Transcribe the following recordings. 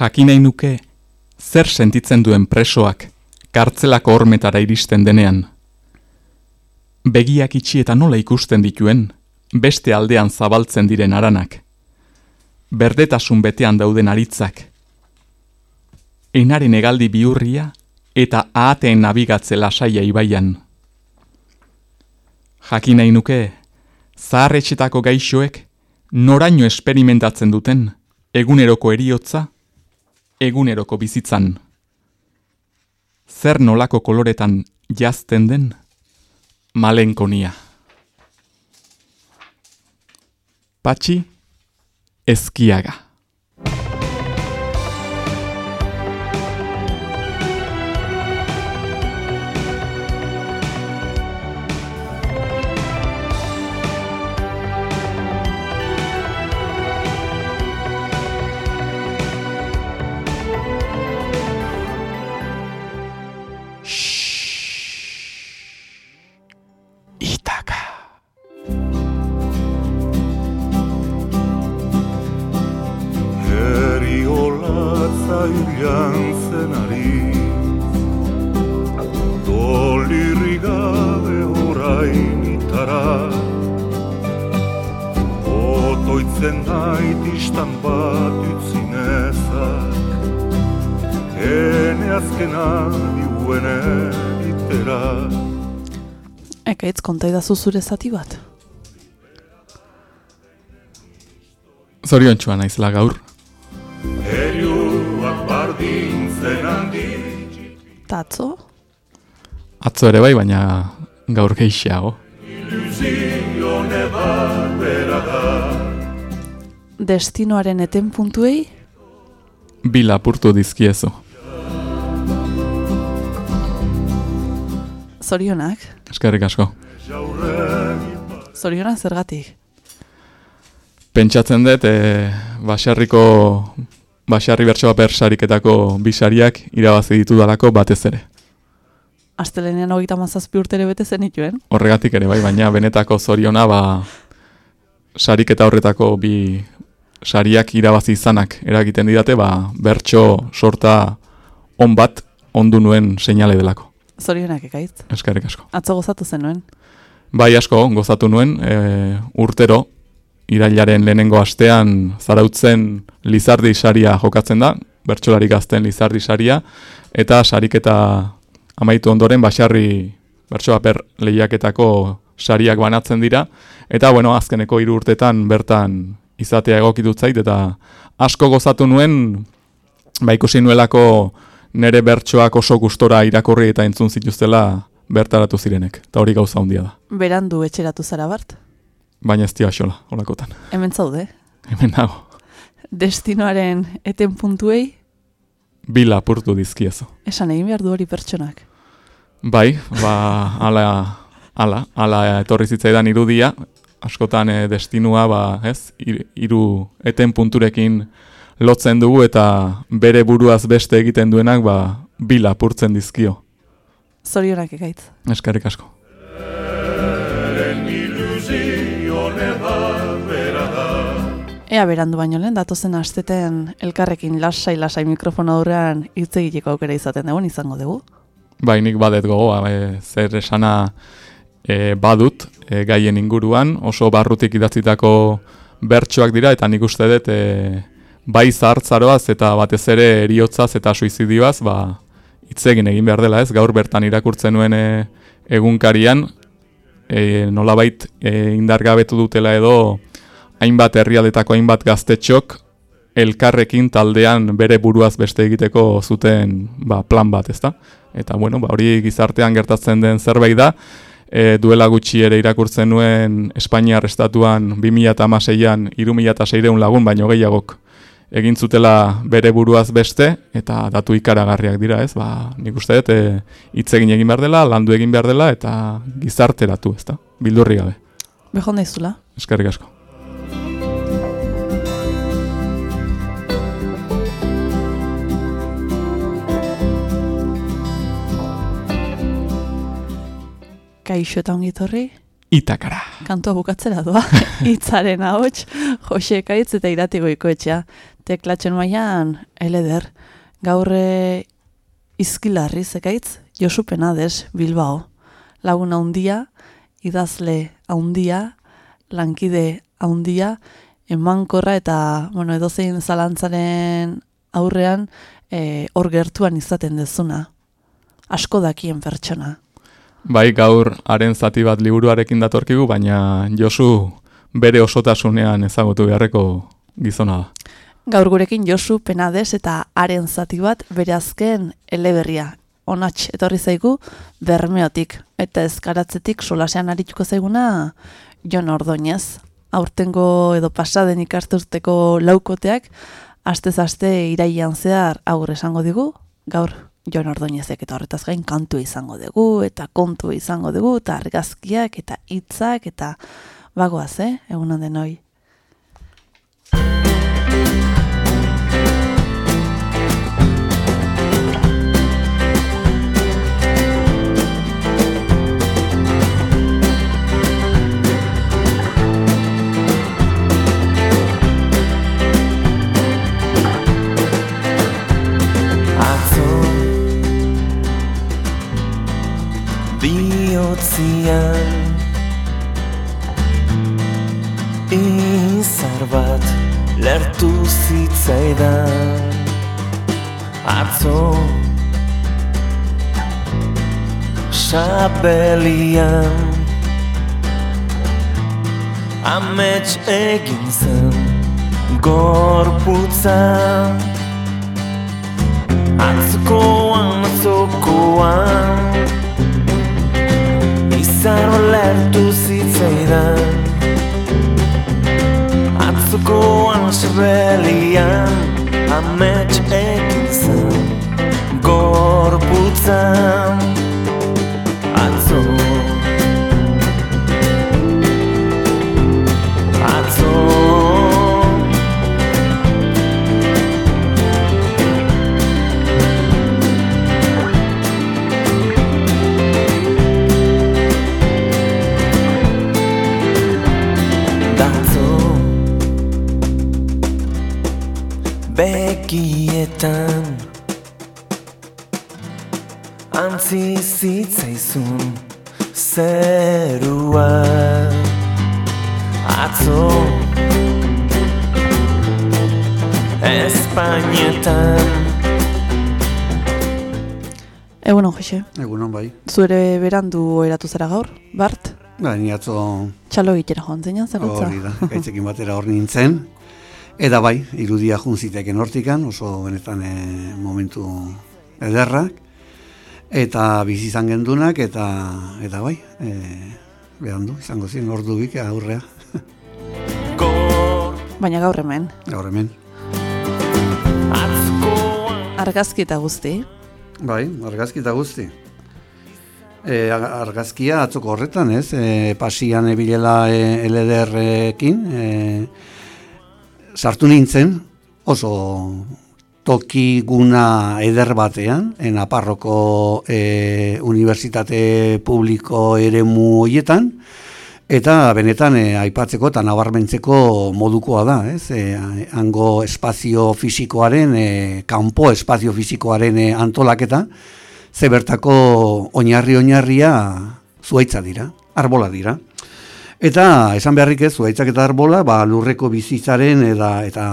Jakin nahi nuke, zer sentitzen duen presoak kartzelako hormetara iristen denean. Begiak itxi eta nola ikusten dituen, beste aldean zabaltzen diren aranak. Berdetasun betean dauden aritzak. Enaren egaldi biurria eta ahateen nabigatze lasaia ibaian. Jakin nahi nuke, zaharretxetako gaixoek noraino esperimentatzen duten eguneroko eriotza, eguneroko bizitzan. Zer nolako koloretan jazten den malenkonia. Patxi ezkiaga. Idazu zure zati bat? Zorion txua naizela gaur. Tatzo? Atzo ere bai, baina gaur geixiago. Destinoaren eten puntuei? Bila apurtu dizkiezu. Zorionak? Eskerrik asko. Zoriona zergatik? Pentsatzen dut, e, basarriko, basarri bertsoa persariketako bisariak irabazi ditu dalako batez ere. Astelenean hogeita mazazpi urtere bete zen ituen? Horregatik ere, bai, baina benetako zoriona, ba, sariketa horretako bi sariak irabazi izanak eragiten didate, ba, bertso sorta on bat ondu nuen seinale delako. Zorionak ekaitz? Eskerrik asko. Atzo gozatu zen nuen? Bai asko, gozatu nuen, e, urtero, irailaren lehenengo astean zarautzen Lizardi saria jokatzen da, bertsolari gazten Lizardi saria, eta sariketa amaitu ondoren basarri bertsoa per lehiaketako sariak banatzen dira, eta bueno, azkeneko hiru urtetan bertan izatea egokitut zait, eta asko gozatu nuen, ba ikusi nuelako nere bertsoak oso gustora irakurri eta entzun zituztela bertaratu zirenek, eta hori gauza handia da. Berandu etxeratu zara bart? Baina ez tia xola, holakotan. Hemen zaude? Hemen nago. Destinoaren eten puntuei? Bila apurtu dizkiezu. Esan egin behar du hori pertsonak? Bai, ba, ala, ala, ala etorri zitzaidan irudia, askotan e, destinua, ba, ez, hiru eten punturekin lotzen dugu eta bere buruaz beste egiten duenak, ba, bila apurtzen dizkio. Zorionak egaitz. Eskarrik asko. Ea berandu baino lehen, datozen asteten elkarrekin lasai-lasai mikrofono aurrean hitz egiteko aukera izaten dugu, izango dugu? Bai, nik badet gogoa, e, zer esana e, badut e, gaien inguruan, oso barrutik idatzitako bertsoak dira, eta nik uste dut e, bai zahartzaroaz eta batez ere eriotzaz eta suizidioaz, ba, itzegin egin behar dela ez, gaur bertan irakurtzen nuen e, egunkarian, e, nolabait e, indargabetu dutela edo hainbat herrialdetako hainbat gaztetxok elkarrekin taldean bere buruaz beste egiteko zuten ba, plan bat, ezta? Eta bueno, ba, hori gizartean gertatzen den zerbait da, e, duela gutxi ere irakurtzen nuen Espainiar estatuan 2006an 3600 lagun baino gehiagok egin zutela bere buruaz beste eta datu ikaragarriak dira, ez? Ba, nik uste dut eh, hitz egin egin behar dela, landu egin behar dela eta gizarteratu, ezta? Bildurri gabe. Bejon daizula. Eskerrik asko. Kaixo eta ongitorri, itakara. Kantua bukatzera doa, itzaren ahots, Jose Ekaitz eta iratigo ikoetxea. Teklatxen maian, eleder, gaurre izkilarri zekaitz, Josu Penades, Bilbao. Laguna handia, idazle handia, lankide handia, emankorra eta, bueno, edozein zalantzaren aurrean, e, hor gertuan izaten dezuna. Asko dakien pertsona. Bai, gaur haren zati bat liburuarekin datorkigu, baina Josu bere osotasunean ezagutu beharreko gizona da. Gaur gurekin Josu Penades eta haren zati bat bere azken eleberria. Onatx, etorri zaigu, bermeotik eta ezkaratzetik solasean arituko zaiguna Jon Ordoñez. Aurtengo edo pasaden ikasturteko laukoteak, aste-aste iraian zehar aurre esango digu, gaur Jon Ordoñezek eta horretaz gain kantu izango dugu eta kontu izango dugu eta argazkiak eta hitzak eta bagoaz, eh? Egunan denoi. Bihotzian Izar bat lertu zitzaidan Atzo Sabelian Amets egin zen Gorputza Atzokoan, atzokoan Zaro lertu zitzaidan Atzuko ansrelian Amets ekin zen Gorputzan begietan Antzi zitzaizun zerua Atzo Espainetan Egunon, Jose. Egunon, bai. Zure berandu eratu zara gaur, Bart? Ba, ni atzo... Txalo egitera joan zein, zerrotza? Hori da, gaitzekin batera hor nintzen. Eta bai, irudia juntziteken hortikan, oso benetan e, momentu ederrak. Eta bizi izan gendunak, eta, eta bai, e, behan du, izango zen, ordu bik, aurrea. Baina gaur hemen. Gaur hemen. Argazki eta guzti. Bai, argazki eta guzti. E, argazkia atzoko horretan, ez? E, pasian ebilela e, elederrekin, e, sartu nintzen oso toki guna eder batean, en aparroko e, universitate publiko ere hoietan, eta benetan e, aipatzeko eta nabarmentzeko modukoa da, ez? E, hango espazio fisikoaren, e, kanpo espazio fisikoaren e, antolaketa, ze bertako oinarri-oinarria zuaitza dira, arbola dira. Eta esan beharrik ez, zuaitzak eta arbola, ba, lurreko bizitzaren eta, eta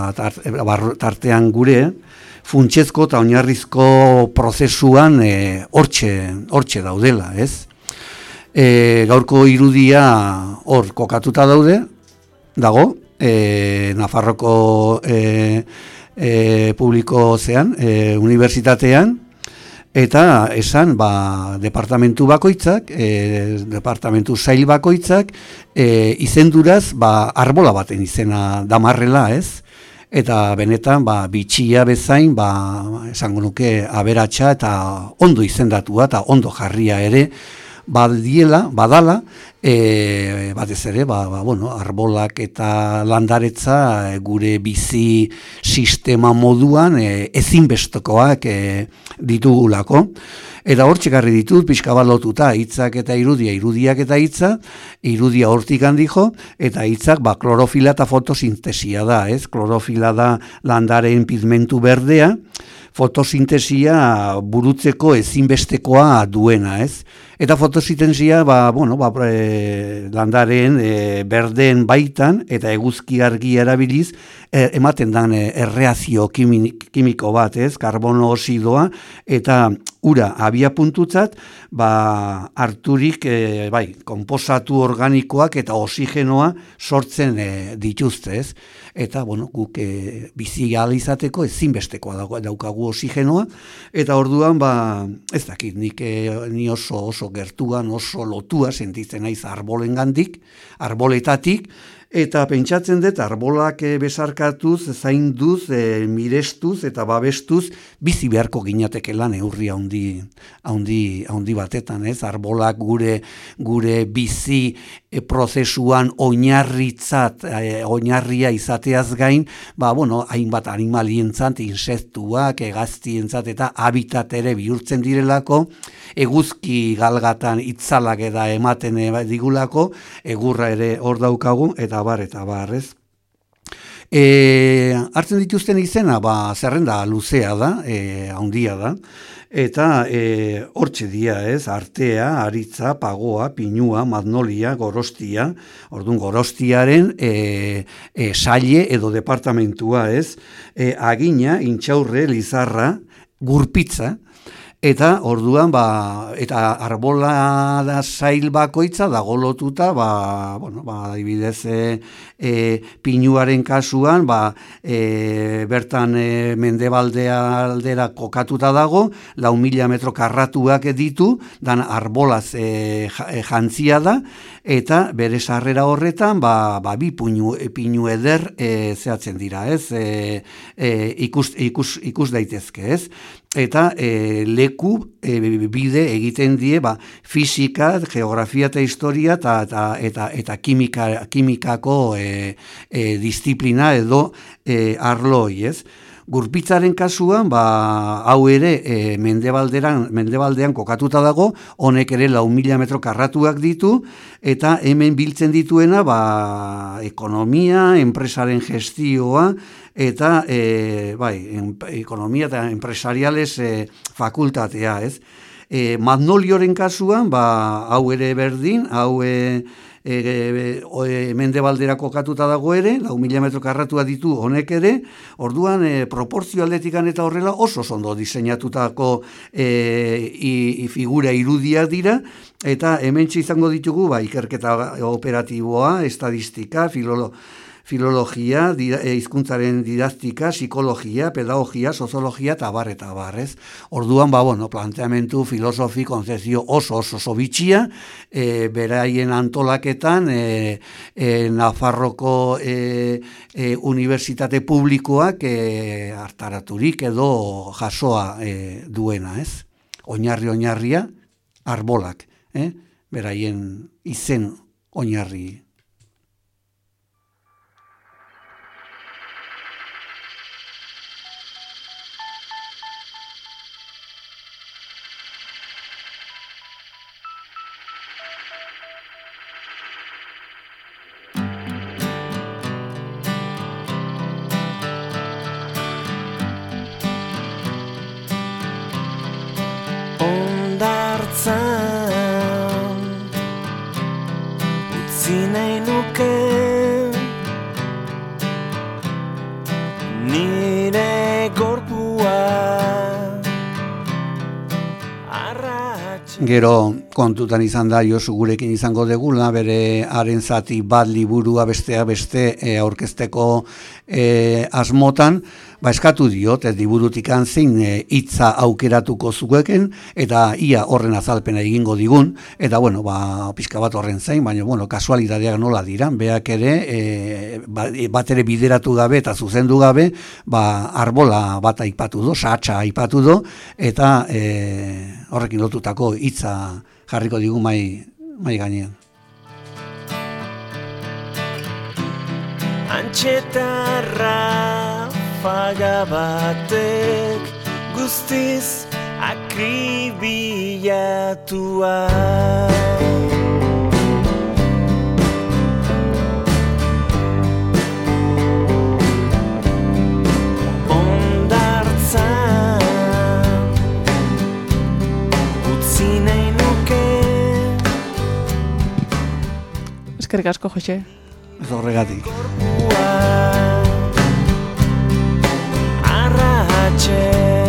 tartean gure, funtsezko eta oinarrizko prozesuan e, hortxe, hortxe daudela, ez? E, gaurko irudia hor kokatuta daude, dago, e, Nafarroko e, e, publiko zean, e, unibertsitatean, eta esan ba, departamentu bakoitzak, e, departamentu zail bakoitzak, e, izenduraz ba, arbola baten izena damarrela, ez? Eta benetan, ba, bitxia bezain, ba, esango nuke, aberatsa eta ondo izendatua eta ondo jarria ere, badiela, badala, e, batez ere, ba, ba, bueno, arbolak eta landaretza e, gure bizi sistema moduan e, ezinbestokoak e, ditugulako. Eta hor txekarri ditut, pixka balotuta, hitzak eta irudia, irudiak eta hitza, irudia hortik handijo, eta hitzak ba, klorofila eta fotosintesia da, ez? Klorofila da landaren pigmentu berdea, fotosintesia burutzeko ezinbestekoa duena, ez? Eta fotosintesia, ba, bueno, ba, e, landaren e, berdeen baitan eta eguzki argi erabiliz e, ematen dan e, erreazio kimiko bat, ez? Karbono osidoa eta ura abia puntutzat, ba, harturik, e, bai, komposatu organikoak eta osigenoa sortzen e, dituzte, ez? Eta bueno, guk e, bizi izateko ezinbestekoa dago daukagu osigenoa eta orduan ba ez dakit nik e, ni oso oso gertuan oso lotua sentitzen naiz arbolengandik arboletatik Eta pentsatzen dut, arbolak e, besarkatuz, zainduz, e, mirestuz eta babestuz, bizi beharko ginateke lan eurri handi, handi, handi batetan, ez? Arbolak gure, gure bizi e, prozesuan oinarritzat, e, oinarria izateaz gain, ba, bueno, hainbat animalientzat, insektuak, egaztientzat eta habitat ere bihurtzen direlako, eguzki galgatan itzalak eta ematen digulako, egurra ere hor daukagu, eta eta bar, eta bar, ez? E, hartzen dituzten izena, ba, zerrenda luzea da, e, handia da, eta e, hortxe dia, ez, artea, aritza, pagoa, pinua, magnolia, gorostia, ordun gorostiaren e, e, saile edo departamentua, ez, e, agina, intxaurre, lizarra, gurpitza, Eta orduan ba eta arbola da sail bakoitza dago lotuta ba bueno ba adibidez e, e, pinuaren kasuan ba e, bertan e, mendebaldea aldera kokatuta dago 4000 metro karratuak ditu dan arbolaz e, e, jantzia da eta bere sarrera horretan ba, ba bi pinu, pinu eder e, zehatzen dira ez? E, e, ikus, ikus, ikus daitezke ez eta e, leku e, bide egiten die ba, fisika, geografia eta historia eta, eta, eta, eta kimika, kimikako e, e, disiplina edo e, arloi, ez? Gurpitzaren kasuan, ba, hau ere e, mendebaldean, mendebaldean kokatuta dago, honek ere lau mila metro karratuak ditu, eta hemen biltzen dituena ba, ekonomia, enpresaren gestioa, eta e, bai, ekonomia eta empresariales e, fakultatea, ez? E, Magnolioren kasuan, ba, hau ere berdin, hau e, e, e, mende baldera kokatuta dago ere, lau mila metro karratua ditu honek ere, orduan e, proporzio aldetikan eta horrela oso ondo diseinatutako e, i, i figura irudia dira, eta hemen izango ditugu, ba, ikerketa operatiboa, estadistika, filolo, filologia, eh, hizkuntzaren didaktika, psikologia, pedagogia, soziologia eta bar eta bar, Orduan ba bueno, planteamentu filosofi konzezio oso oso oso bitxia, e, beraien antolaketan e, e, Nafarroko e, e, unibertsitate publikoak e, hartaraturik edo jasoa e, duena, ez? Oinarri oinarria arbolak, eh? Beraien izen oinarri Gero kontutan izan da Josu gurekin izango degula bere haren zati bat liburua bestea beste e, aurkezteko e, asmotan, ba eskatu diot, ez diburutikan zein e, hitza e, aukeratuko zueken, eta ia horren azalpena egingo digun, eta bueno, ba, pixka bat horren zain, baina bueno, kasualitateak nola diran, beak ere, e, ba, e, bat ere bideratu gabe eta zuzendu gabe, ba, arbola bat aipatu do, satxa aipatu do, eta e, horrekin lotutako hitza jarriko digu mai, mai gainean. Antxetarra guztiz akribilatua Ondartzan utzi nahi nuke Eskerrik asko, Jose. Ez horregatik. 界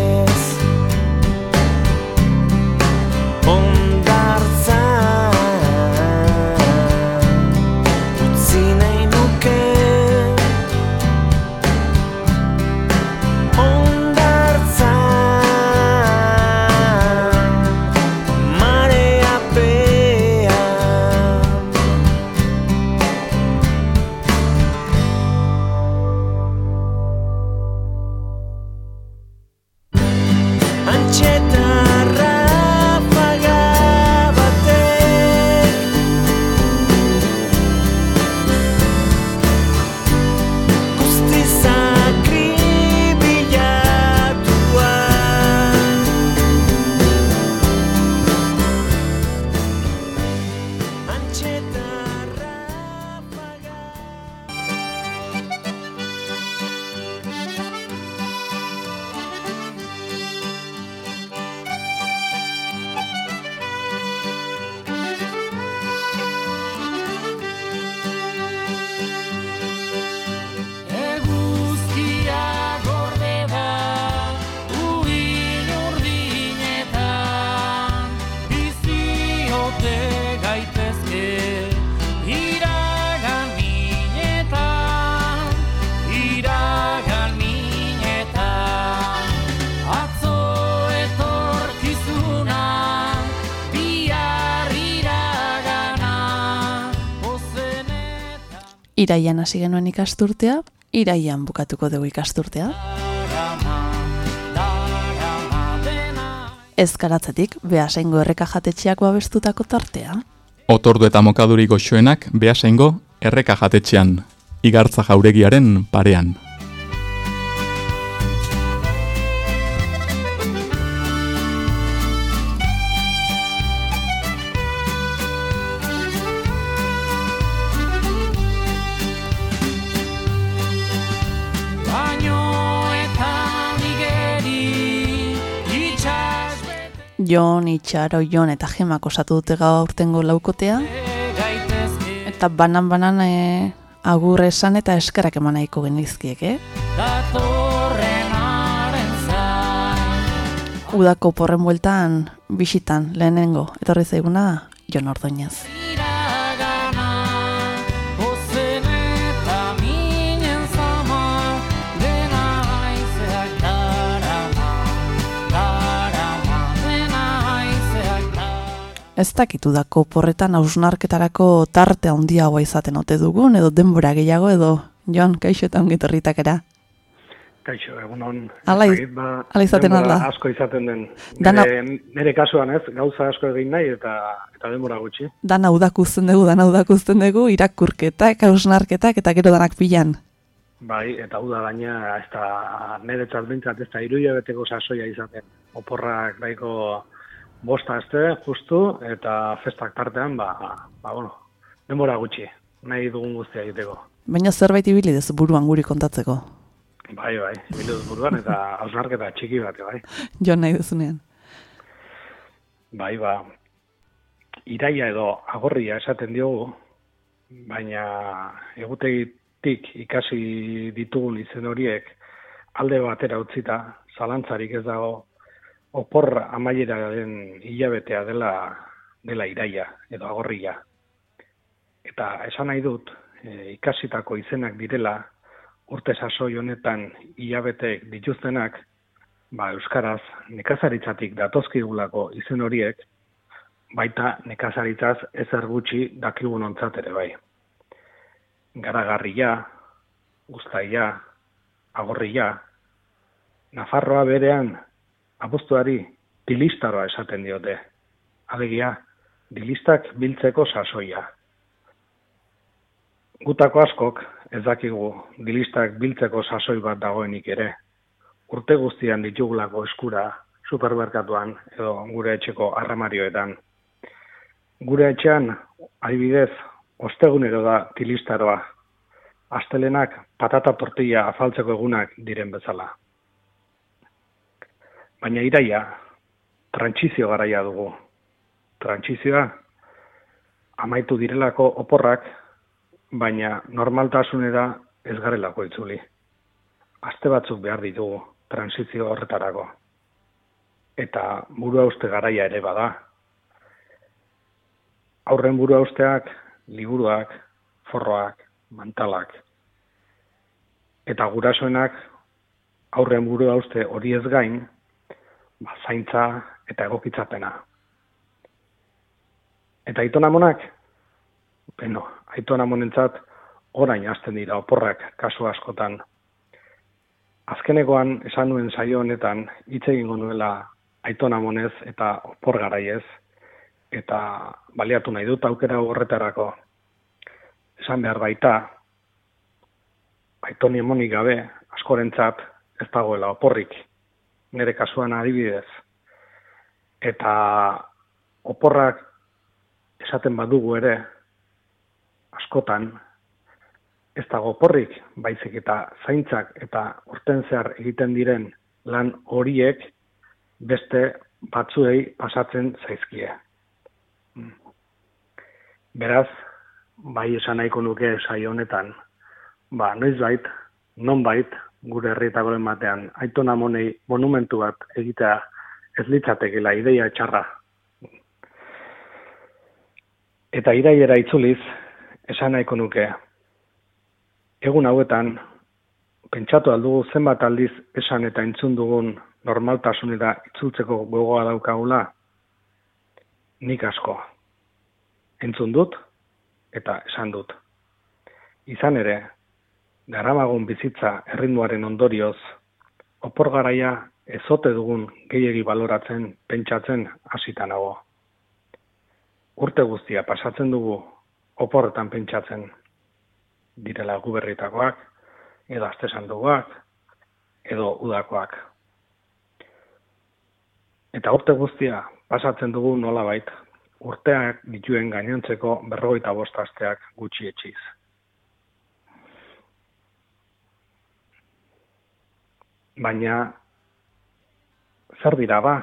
Iraian hasi genuen ikasturtea, iraian bukatuko dugu ikasturtea. Ezkaratzetik, behasaingo erreka jatetxeak babestutako tartea. Otordu eta mokaduri goxoenak behasaingo erreka jatetxean, igartza jauregiaren parean. Jon, Itxaro, Jon eta Gemak osatu dute gaur aurtengo laukotea. Eta banan-banan e, agur esan eta eskerak eman nahiko genizkiek, eh? Udako porren bueltan, bisitan, lehenengo, etorri zaiguna, Jon Ordoñez. Ez dakit udako porretan hausnarketarako tarte handiagoa izaten ote dugun, edo denbora gehiago, edo Jon, kaixo eta ongi etorritakera. Kaixo, iz- Ez dakit, ba, izaten denbora al da? Asko izaten den. Dana- Nere, nere kasuan ez, gauza asko egin nahi eta eta denbora gutxi. Dana udak uzten dugu, dana udak uzten dugu, irakurketak, hausnarketak, eta gero danak pilan. Bai, eta uda gaina, ez da, nire txalbintzat, ez da, iruia beteko sasoia izaten. Oporrak daiko bosta este, justu, eta festak tartean, ba, ba, bueno, denbora gutxi, nahi dugun guztia egiteko. Baina zerbait ibili dezu buruan guri kontatzeko. Bai, bai, biluz buruan, eta hausnarketa txiki bat, bai. Jon nahi duzunean. Bai, ba, iraia edo agorria esaten diogu, baina egutegitik ikasi ditugun izen horiek alde batera utzita, zalantzarik ez dago, opor amaieraren hilabetea dela, dela iraia edo agorria. Eta esan nahi dut, e, ikasitako izenak direla, urte sasoi honetan hilabeteek dituztenak, ba, Euskaraz nekazaritzatik datozkigulako izen horiek, baita nekazaritzaz ezer gutxi dakigun ontzat ere bai. Garagarria, guztaia, agorria, Nafarroa berean, abuztuari, dilistaroa esaten diote. Alegia, dilistak biltzeko sasoia. Gutako askok ez dakigu dilistak biltzeko sasoi bat dagoenik ere. Urte guztian ditugulako eskura supermerkatuan edo gure etxeko arramarioetan. Gure etxean, adibidez, ostegunero da tilistaroa. Astelenak patata tortilla afaltzeko egunak diren bezala. Baina iraia, trantsizio garaia dugu. Trantsizioa, amaitu direlako oporrak, baina normaltasunera ez garelako itzuli. Aste batzuk behar ditugu transizio horretarako. Eta burua uste garaia ere bada. Aurren burua usteak, liburuak, forroak, mantalak. Eta gurasoenak aurren burua uste hori ez gain, ba, zaintza eta egokitzapena. Eta aitonamonak, beno, aitonamonentzat orain hasten dira oporrak kasu askotan. Azkenekoan esan nuen saio honetan hitz egingo nuela aitonamonez eta opor garaiez eta baliatu nahi dut aukera horretarako. Esan behar baita, aitoni emonik gabe, askorentzat ez dagoela oporrik, nire kasuan adibidez. Eta oporrak esaten badugu ere, askotan, ez dago oporrik, baizik eta zaintzak eta urten zehar egiten diren lan horiek beste batzuei pasatzen zaizkie. Beraz, bai esan nahiko nuke saio honetan, ba, noizbait, nonbait, gure herrietako batean, aitona monei monumentu bat egitea ez litzatekela ideia txarra. Eta iraiera itzuliz, esan nahiko nuke, egun hauetan, pentsatu aldugu zenbat aldiz esan eta entzun dugun normaltasunera itzultzeko gogoa daukagula, nik asko. Entzun dut eta esan dut. Izan ere, garamagun bizitza erritmoaren ondorioz, opor garaia ezote dugun gehiegi baloratzen, pentsatzen hasita nago. Urte guztia pasatzen dugu oporretan pentsatzen direla guberritakoak, edo astesanduak, edo udakoak. Eta urte guztia pasatzen dugu nolabait, urteak dituen gainontzeko berrogeita bost asteak gutxi etxiz. Baina, zer dira ba,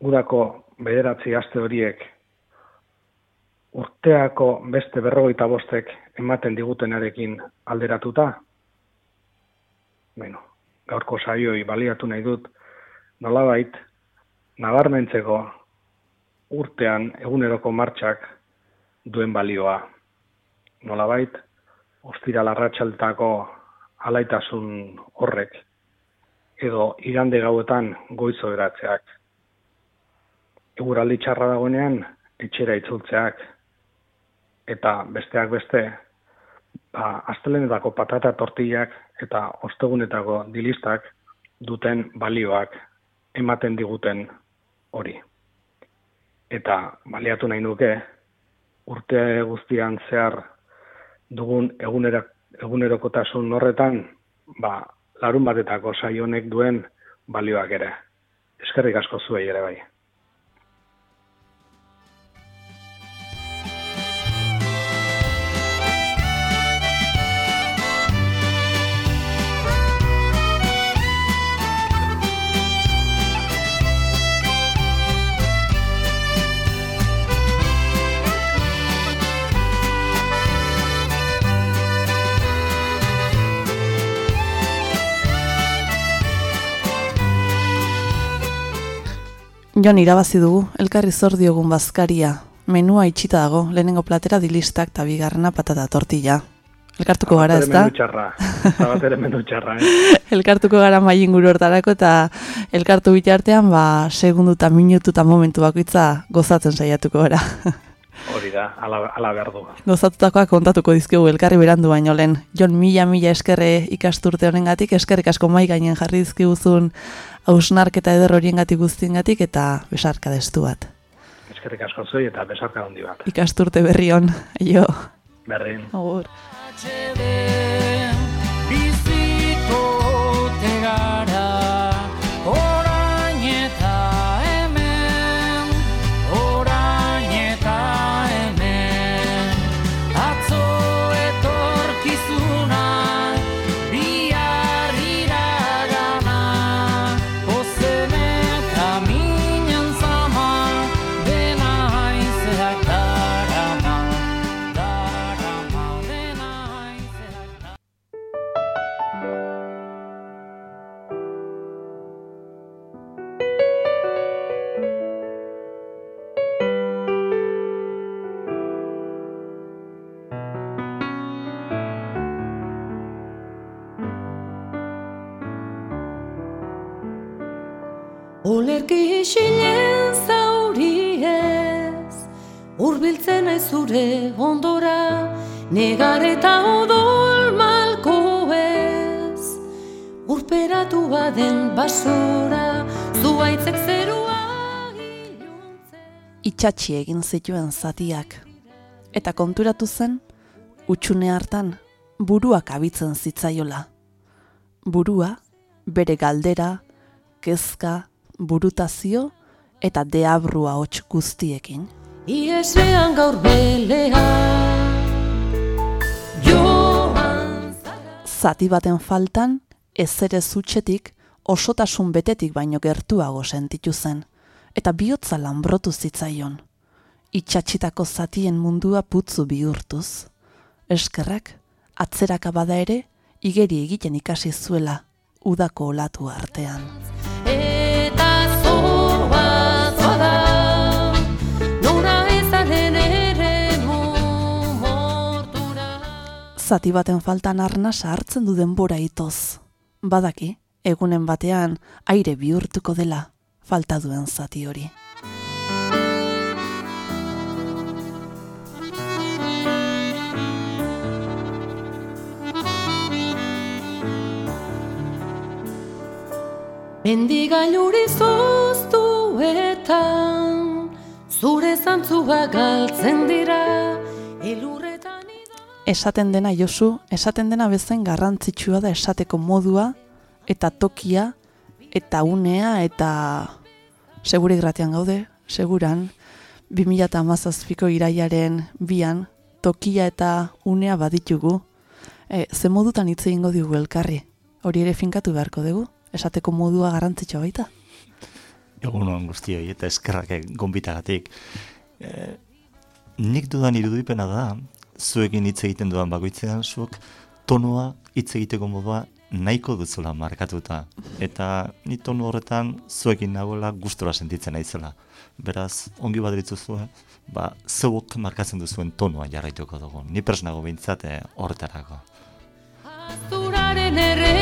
udako bederatzi aste horiek urteako beste berrogeita bostek ematen digutenarekin alderatuta? Bueno, gaurko saioi baliatu nahi dut, nolabait, nabarmentzeko urtean eguneroko martxak duen balioa. Nolabait, ostira larratxaltako alaitasun horrek, edo igande gauetan goizo eratzeak. Eguraldi txarra dagoenean, etxera itzultzeak, eta besteak beste, ba, astelenetako patata tortillak eta ostegunetako dilistak duten balioak ematen diguten hori. Eta baliatu nahi nuke, urte guztian zehar dugun egunera, egunerokotasun horretan, ba, larun batetako saionek duen balioak ere. Eskerrik asko zuei ere bai. Jon irabazi dugu, elkarri zor diogun bazkaria. Menua itxita dago, lehenengo platera dilistak eta bigarrena patata tortilla. Elkartuko gara, ez da? Mendu txarra, eta bat ere mendu txarra, eh? Elkartuko gara mai inguru hortarako eta elkartu bitartean, ba, segundu eta minutu eta momentu bakoitza gozatzen saiatuko gara. Hori da, ala, ala behar du. Gozatutakoak kontatuko dizkigu elkarri berandu baino lehen. Jon mila mila eskerre ikasturte honengatik, eskerrik asko mai gainen jarri dizkiguzun hausnarketa eder horiengatik guztiengatik eta besarka destu bat. Eskerrik asko zuei eta besarka handi bat. Ikasturte berri hon, jo. Berdin. Agur. Zure ondora, negar eta odol malko ez, urperatu baden basora, zuaitzek zerua. Itxatxi egin zituen zatiak. Eta konturatu zen, utxune hartan, buruak abitzen zitzaiola. Burua, bere galdera, kezka, burutazio eta deabrua hots guztiekin. Iesean gaur belea, joan. Zati baten faltan, ez ere zutxetik, osotasun betetik baino gertuago sentitu zen, eta bihotza lanbrotu zitzaion. Itxatxitako zatien mundua putzu bihurtuz. Eskerrak, atzeraka bada ere, igeri egiten ikasi zuela, udako olatu artean. Zati baten faltan arnasa hartzen du denbora itoz. Badaki, egunen batean aire bihurtuko dela falta duen zati hori. Mendigailuri zoztuetan, zure zantzua galtzen dira, elurretan ido. Esaten dena Josu, esaten dena bezen garrantzitsua da esateko modua eta tokia eta unea eta segure gratian gaude, seguran 2017ko iraiaren bian tokia eta unea baditugu. E, ze modutan hitz egingo digu elkarri? Hori ere finkatu beharko dugu? Esateko modua garrantzitsua baita? Egun on guztioi eta eskerrak gonbitagatik. E, nik dudan irudipena da, zuekin hitz egiten dudan bakoitzean, zuek tonua hitz egiteko modua nahiko dutzula markatuta. Eta ni tonu horretan zuekin nagoela gustora sentitzen naizela. Beraz, ongi badritzu zuen, ba, zeuok markatzen duzuen tonua jarraituko dugu. Ni presnago behintzate horretarako. Azuraren erreinurantz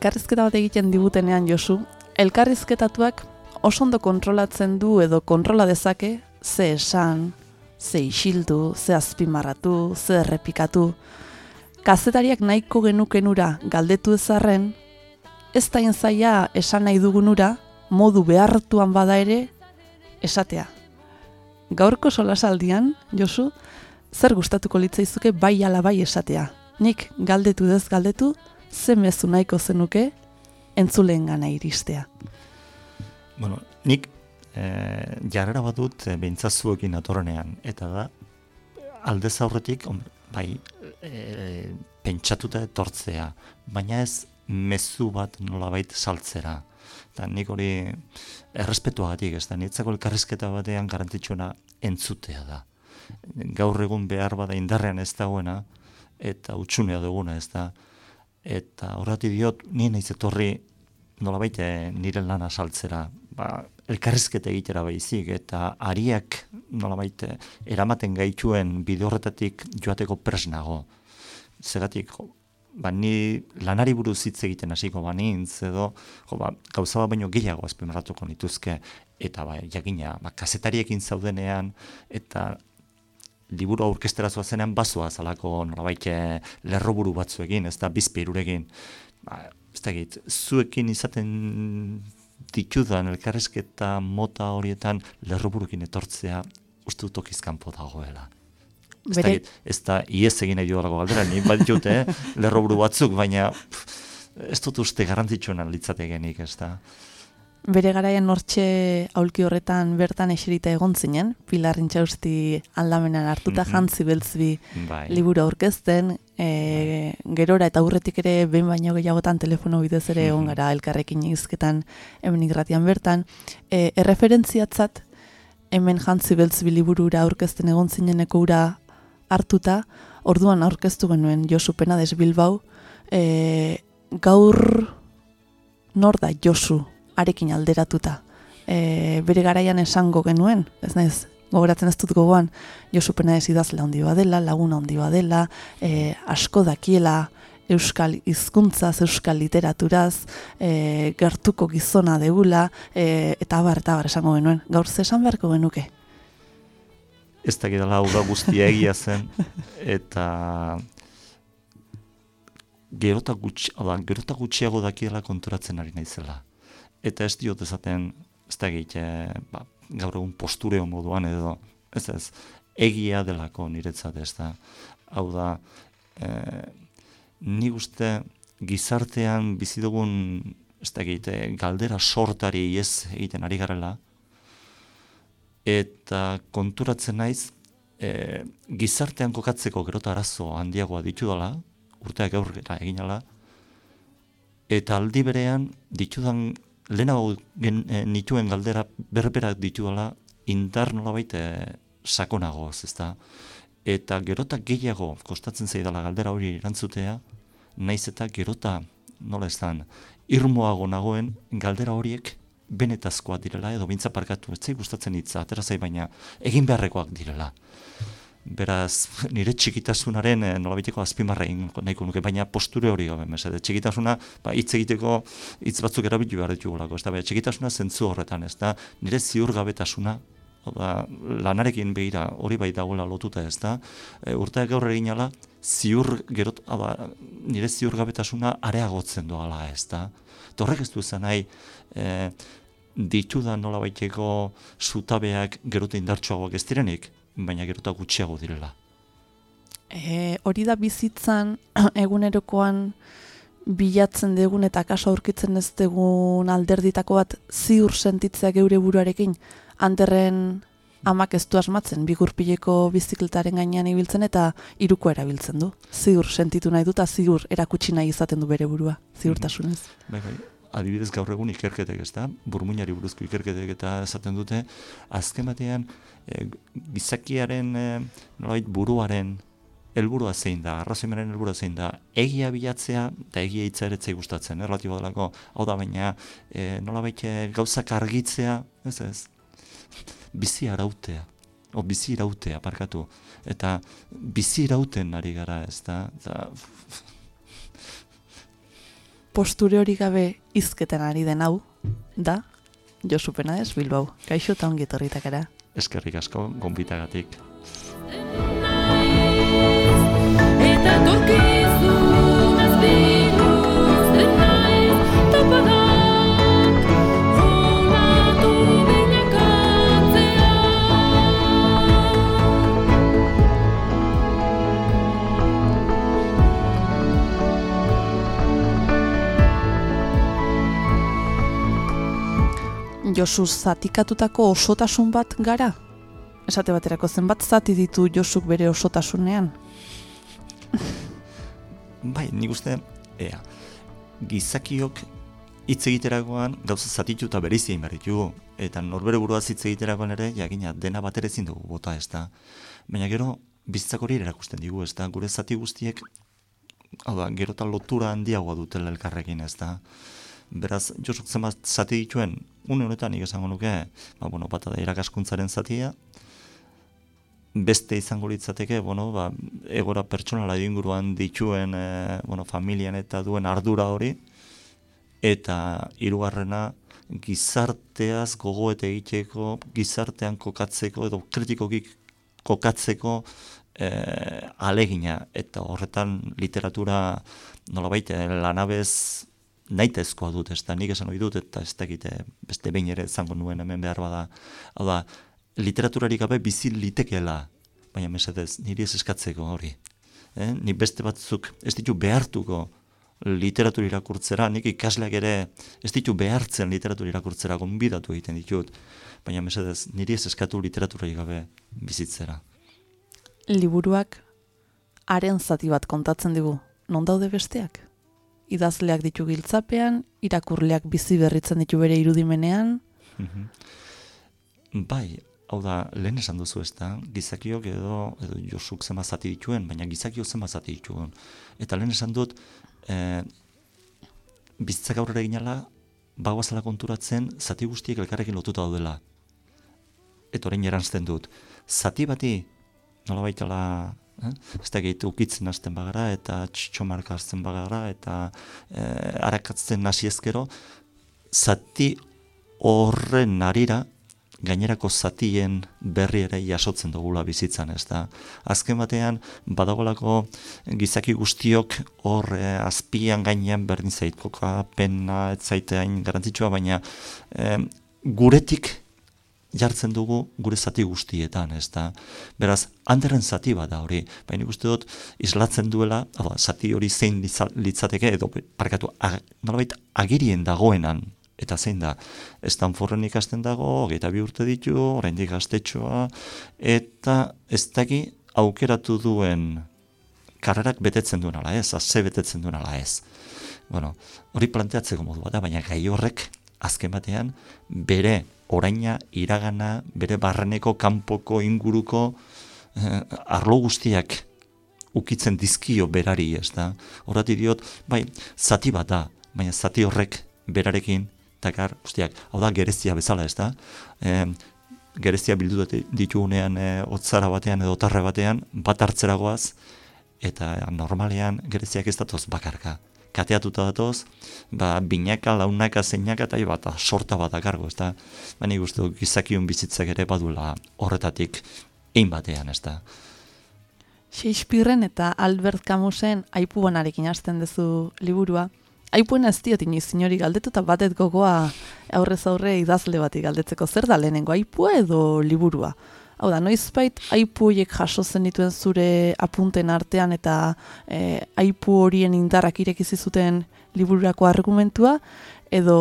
Elkarrizketa bat egiten digutenean Josu, elkarrizketatuak oso ondo kontrolatzen du edo kontrola dezake ze esan, ze isildu, ze azpimarratu, ze errepikatu. Kazetariak nahiko genukenura galdetu ezarren, ez da zaila esan nahi dugunura, modu behartuan bada ere, esatea. Gaurko solasaldian, Josu, zer gustatuko litzaizuke bai ala bai esatea. Nik galdetu dez galdetu, ze mezu nahiko zenuke entzuleen gana iristea. Bueno, nik e, jarrera bat dut e, behintzazuekin atorrenean, eta da, aldez aurretik, hom, bai, e, pentsatuta etortzea, baina ez mezu bat nolabait saltzera. Eta nik hori errespetuagatik, ez da, niretzako elkarrizketa batean garantitxuna entzutea da. Gaur egun behar bada indarrean ez dagoena, eta utxunea duguna ez da, eta horrati diot, ni naiz etorri nolabait eh, nire lana saltzera, ba, elkarrizketa egitera baizik, eta ariak nolabait eh, eramaten gaituen bide horretatik joateko presnago. Zeratik, jo, ba, ni lanari buruz hitz egiten hasiko banintz, edo jo, ba, gauza baino gehiago azpimarratuko nituzke, eta ba, jakina, ba, kasetariekin zaudenean, eta liburu aurkestera zenean bazoa zalako nolabait eh, lerroburu batzuekin, ez da bizpeirurekin. Ba, ez da zuekin izaten ditudan elkarrezketa mota horietan lerroburukin etortzea uste dut okizkanpo dagoela. Ez Bere- dakit, ez da iez egin nahi duelako galdera, ni bat eh, lerroburu batzuk, baina pff, ez dut uste garrantzitsuena litzatekenik, ez da. Bere garaian hortxe aulki horretan bertan eserita egon zinen, Pilar Intxausti aldamenan hartuta Mhm. jantzi beltzbi Bai. liburu aurkezten, e, gerora eta aurretik ere behin baino gehiagotan telefono bidez ere egon Mhm. gara elkarrekin izketan hemen irratian bertan. E, erreferentziatzat hemen jantzi beltzbi liburura aurkezten egon zineneko ura hartuta, orduan aurkeztu genuen Josu Penades Bilbao, e, gaur nor da Josu arekin alderatuta. E, bere garaian esango genuen, ez naiz, gogoratzen ez dut gogoan, Josu Penades idazle handi badela, laguna handi badela, e, asko dakiela euskal hizkuntzaz, euskal literaturaz, e, gertuko gizona deula, e, eta abar, eta abar esango genuen. Gaur ze esan beharko genuke? ez dakidala hau da guztia egia zen, eta gerota, gutxi, da, gerota gutxiago dakiela konturatzen ari naizela. Eta ez diot esaten, ez dakit, eh, ba, gaur egun postureo moduan edo, ez ez, egia delako niretzat ez da. Hau da, eh, ni uste gizartean bizi dugun, ez dakit, eh, galdera sortari ez egiten ari garela, eta konturatzen naiz e, gizartean kokatzeko gerota arazo handiagoa ditudala, urteak aurrera eginala, eta aldi berean ditudan lehenago gen, e, nituen galdera berberak ditudala indar nolabait e, sakonagoz, ezta? Eta gerota gehiago kostatzen zaidala galdera hori erantzutea, naiz eta gerota nola esan, irmoago nagoen galdera horiek benetazkoa direla edo bintza parkatu, ez gustatzen hitza, atera zai baina egin beharrekoak direla. Beraz, nire txikitasunaren eh, nolabaiteko azpimarra nahiko nuke, baina posture hori gabe, mesede. Txikitasuna, ba, hitz egiteko hitz batzuk erabilu behar ditugulako, ez da, baina txikitasuna zentzu horretan, ez da, nire ziurgabetasuna, da, lanarekin begira hori bai dagoela lotuta, ez da, e, urteak gaur egin ala, ziur, gerot, hau da, nire ziurgabetasuna areagotzen doala, ez da. Horrek ez du esan nahi, e, ditudan nola baiteko zutabeak gerote indartsuagoak ez direnik, baina gerota gutxiago direla. E, hori da bizitzan egunerokoan bilatzen dugun eta kaso aurkitzen ez dugun alderditako bat ziur sentitzea geure buruarekin, handerren amak ez du asmatzen, bigurpileko bizikletaren gainean ibiltzen eta iruko erabiltzen du. Ziur sentitu nahi du eta ziur erakutsi nahi izaten du bere burua, ziurtasunez. Bai, bai. Adibidez gaur egun ikerketek, ez da? Burmuinari buruzko ikerketek eta esaten dute, azken batean, e, gizakiaren e, nolabait buruaren helburua zein da, arrazoimaren helburua zein da, egia bilatzea eta egia hitza ere gustatzen, erlatibo delako, hau da baina, e, nolabait e, gauzak argitzea, ez ez, bizi arautea, o bizi irautea, parkatu, eta bizi irauten ari gara, ez da, eta Posture hori gabe izketen ari den hau, da, Josu Penades Bilbao. Kaixo eta ongi etorritakara. eskerrik asko gonbitagatik. Eta Josu zatikatutako osotasun bat gara? Esate baterako zenbat zati ditu Josuk bere osotasunean? Bai, nik uste, ea, gizakiok hitz egiterakoan gauza zatitu eta berizia egin. Eta norbere buruaz hitz egiterakoan ere, jakina, dena bat ere ezin dugu bota, ez da. Baina gero, bizitzak hori erakusten digu, ez da. Gure zati guztiek, hau da, gero eta lotura handiagoa dutela elkarrekin, ez da. Beraz, Josuk zenbat zati dituen, une honetan nik esango nuke, ba, bueno, bata da irakaskuntzaren zatia, beste izango litzateke, bueno, ba, egora pertsonala inguruan dituen, e, bueno, familian eta duen ardura hori, eta hirugarrena gizarteaz gogoete egiteko, gizartean kokatzeko edo kritikoki kokatzeko eh, alegina eta horretan literatura nolabait eh, lanabez naitezkoa dut, ez da nik esan ohi dut eta ez dakit eh, beste behin ere izango nuen hemen behar bada. Hau da, literaturarik gabe bizi litekeela, baina mesedez, niri ez eskatzeko hori. Eh? Nik beste batzuk ez ditu behartuko literatur irakurtzera, nik ikasleak ere ez ditu behartzen literatur irakurtzera gonbidatu egiten ditut, baina mesedez, niri ez eskatu literaturarik gabe bizitzera. Liburuak haren zati bat kontatzen digu. Non daude besteak? Idazleak ditu giltzapean, irakurleak bizi berritzen ditu bere irudimenean, Bai, hau da, lehen esan duzu ez da, gizakiok edo, edo Josuk zema zati dituen, baina gizakiok zema zati dituen. Eta lehen esan dut, e, bizitzak aurrera eginala, bagoazala konturatzen, zati guztiek elkarrekin lotuta daudela. Eta orain erantzten dut, zati bati, nola baitala, eh? ez da ukitzen hasten bagara, eta txotxomarka hasten bagara, eta e, arakatzen hasi ezkero, zati horren arira, gainerako zatien berri ere jasotzen dugula bizitzan, ez da. Azken batean, badagolako gizaki guztiok hor eh, azpian gainean berdin zait, pena, ez zaite hain garantzitsua, baina eh, guretik jartzen dugu gure zati guztietan, ez da. Beraz, handeren zati bat da hori, baina uste dut islatzen duela, da, zati hori zein litza- litzateke, edo parkatu, ag, nolabait agirien dagoenan, eta zein da, Stanforden ikasten dago, hogeita bi urte ditu, oraindik gaztetxoa, eta ez daki aukeratu duen karrerak betetzen duen ala ez, ze betetzen duen ala ez. Bueno, hori planteatzeko modu bat da, baina gai horrek azken batean bere oraina, iragana, bere barreneko kanpoko inguruko eh, arlo guztiak ukitzen dizkio berari, ez da. Horrati diot, bai, zati bat da, baina zati horrek berarekin takar guztiak. Hau da, gerezia bezala, ez da. E, gerezia bildu ditugunean e, otzara batean edo tarre batean, bat hartzeragoaz, eta normalean gereziak ez datoz bakarka. Kateatuta datoz, ba, binaka, launaka, zeinaka, eta bat, sorta bat akargo, ez da. Baina dut gizakion bizitzak ere badula horretatik ein batean, ez da. Shakespearen eta Albert Camusen aipuanarekin hasten duzu liburua. Aipuen ez diot inoiz galdetu eta batet gogoa aurrez aurre idazle bati galdetzeko zer da lehenengo aipua edo liburua. Hau da, noizbait aipu horiek jaso zen dituen zure apunten artean eta e, aipu horien indarrak irekizi zuten libururako argumentua edo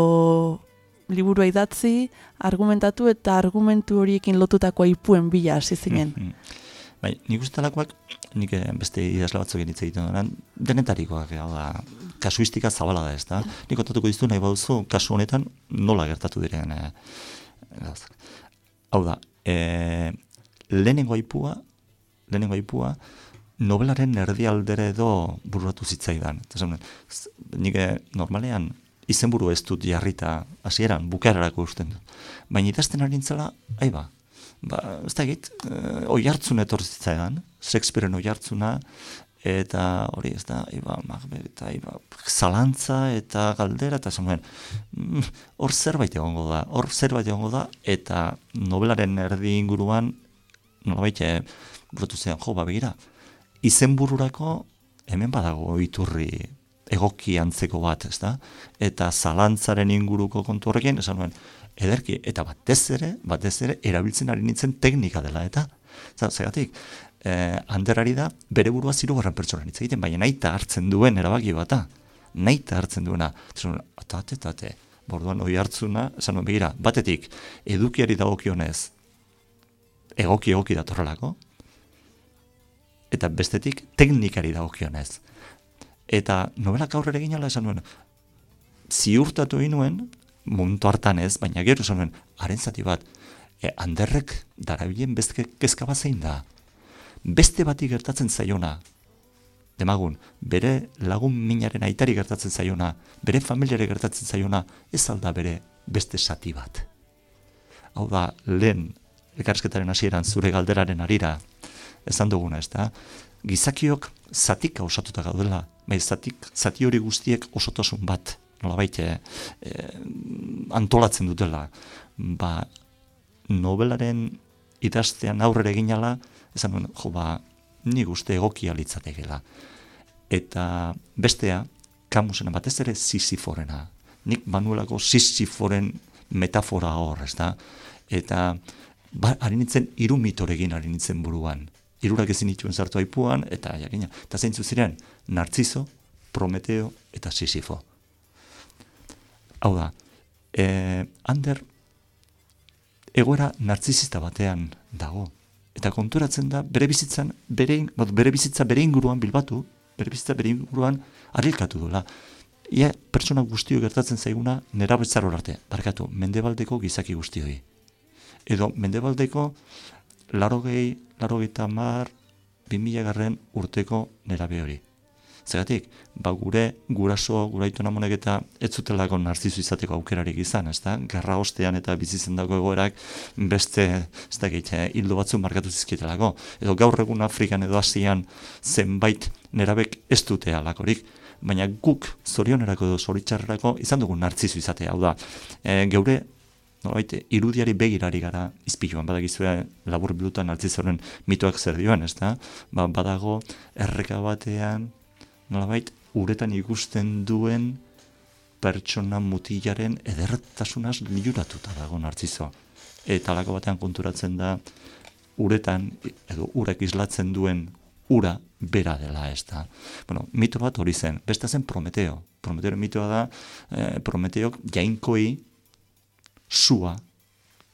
liburua idatzi, argumentatu eta argumentu horiekin lotutako aipuen bila hasi zinen. Mhm. Bai, nik uste talakoak, nik eh, beste idazla batzuk hitz egiten duenan, denetarikoak, hau da, kasuistika zabala da ez da. Nik kontatuko dizu nahi baduzu, kasu honetan nola gertatu diren. Gauzak. hau da, eh, lehenengo aipua, lehenengo aipua, nobelaren erdialdere edo bururatu zitzaidan. Eta esan, z- nik eh, normalean izenburu ez dut jarrita hasieran bukararako usten dut. Baina idazten ari nintzela, ai ba, ba, ez da egit, e, oi hartzun etorri zitzaidan, Shakespearen oi hartzuna, eta hori ez da, iba, Macbeth, eta iba, zalantza eta galdera, eta nuen, "Mm, hor zerbait egongo da, hor zerbait egongo da, eta nobelaren erdi inguruan, nolabait, e, burutu zean, jo, ba, begira, izenbururako hemen badago iturri egoki antzeko bat, ez da? Eta zalantzaren inguruko kontu horrekin, esan nuen, ederki, eta batez ere, batez ere, erabiltzen ari nintzen teknika dela, eta, Zer- zergatik, eh, handerari da, bere burua zirugarren pertsonan hitz egiten, baina naita hartzen duen erabaki bata, naita hartzen duena, esan nuen, tate, tate, borduan oi hartzuna, esan nuen, begira, batetik, edukiari dagokionez, egoki egoki datorrelako, eta bestetik teknikari dagokionez. Eta nobelak aurrera egin ala esan nuen, ziurtatu egin nuen, momentu hartan ez, baina gero esan nuen, haren zati bat, e, handerrek darabilen beste kezka bat zein da. Beste bati gertatzen zaiona, demagun, bere lagun minaren aitari gertatzen zaiona, bere familiare gertatzen zaiona, ez alda bere beste zati bat. Hau da, lehen, elkarrizketaren hasieran zure galderaren arira, esan duguna, ez da, gizakiok zatik osatuta gaudela, bai zatik, zati hori guztiek osotasun bat, nolabait, eh, antolatzen dutela, ba, nobelaren idaztean aurrera eginala, esan nuen, jo ba, nik uste egokia litzatekela. Eta bestea, kamusena batez ere sisiforena. Nik manuelako sisiforen metafora hor, ez da? Eta ba, ari nintzen hiru mitorekin ari nintzen buruan. Hirurak ezin dituen sartu aipuan, eta jakina. Eta zeintzu ziren, Nartzizo, Prometeo eta Sisifo. Hau da, e, Ander egoera narzizista batean dago. Eta konturatzen da, bere bizitzan, bere, bat, bere bizitza bere inguruan bilbatu, bere bizitza bere inguruan arilkatu duela. Ia pertsona guztio gertatzen zaiguna nera betzaror arte, barkatu, mendebaldeko gizaki guztioi. Edo mendebaldeko larogei, larogeita mar, bimila garren urteko nerabe hori. Zeratik, ba gure guraso, guraitu namonek eta ez zutelako narzizu izateko aukerarik izan, ez da? Gerra ostean eta bizitzen dago egoerak beste, ez da eh, hildo batzu markatu zizkietelako. Edo gaur egun Afrikan edo Asian zenbait nerabek ez dute alakorik. Baina guk zorionerako edo zoritxarrerako izan dugu nartzizu izatea. Hau da, e, geure nolabait, irudiari begirari gara izpiluan, badakizue labur bilutan nartzizoren mitoak zer dioen, ez da? Ba, badago erreka batean, nolabait, uretan ikusten duen pertsona mutilaren edertasunaz liuratuta dago nartzizo. Eta alako batean konturatzen da, uretan, edo urak islatzen duen ura bera dela ez da. Bueno, mito bat hori zen, beste zen Prometeo. Prometeoren mitoa da, eh, Prometeok jainkoi sua,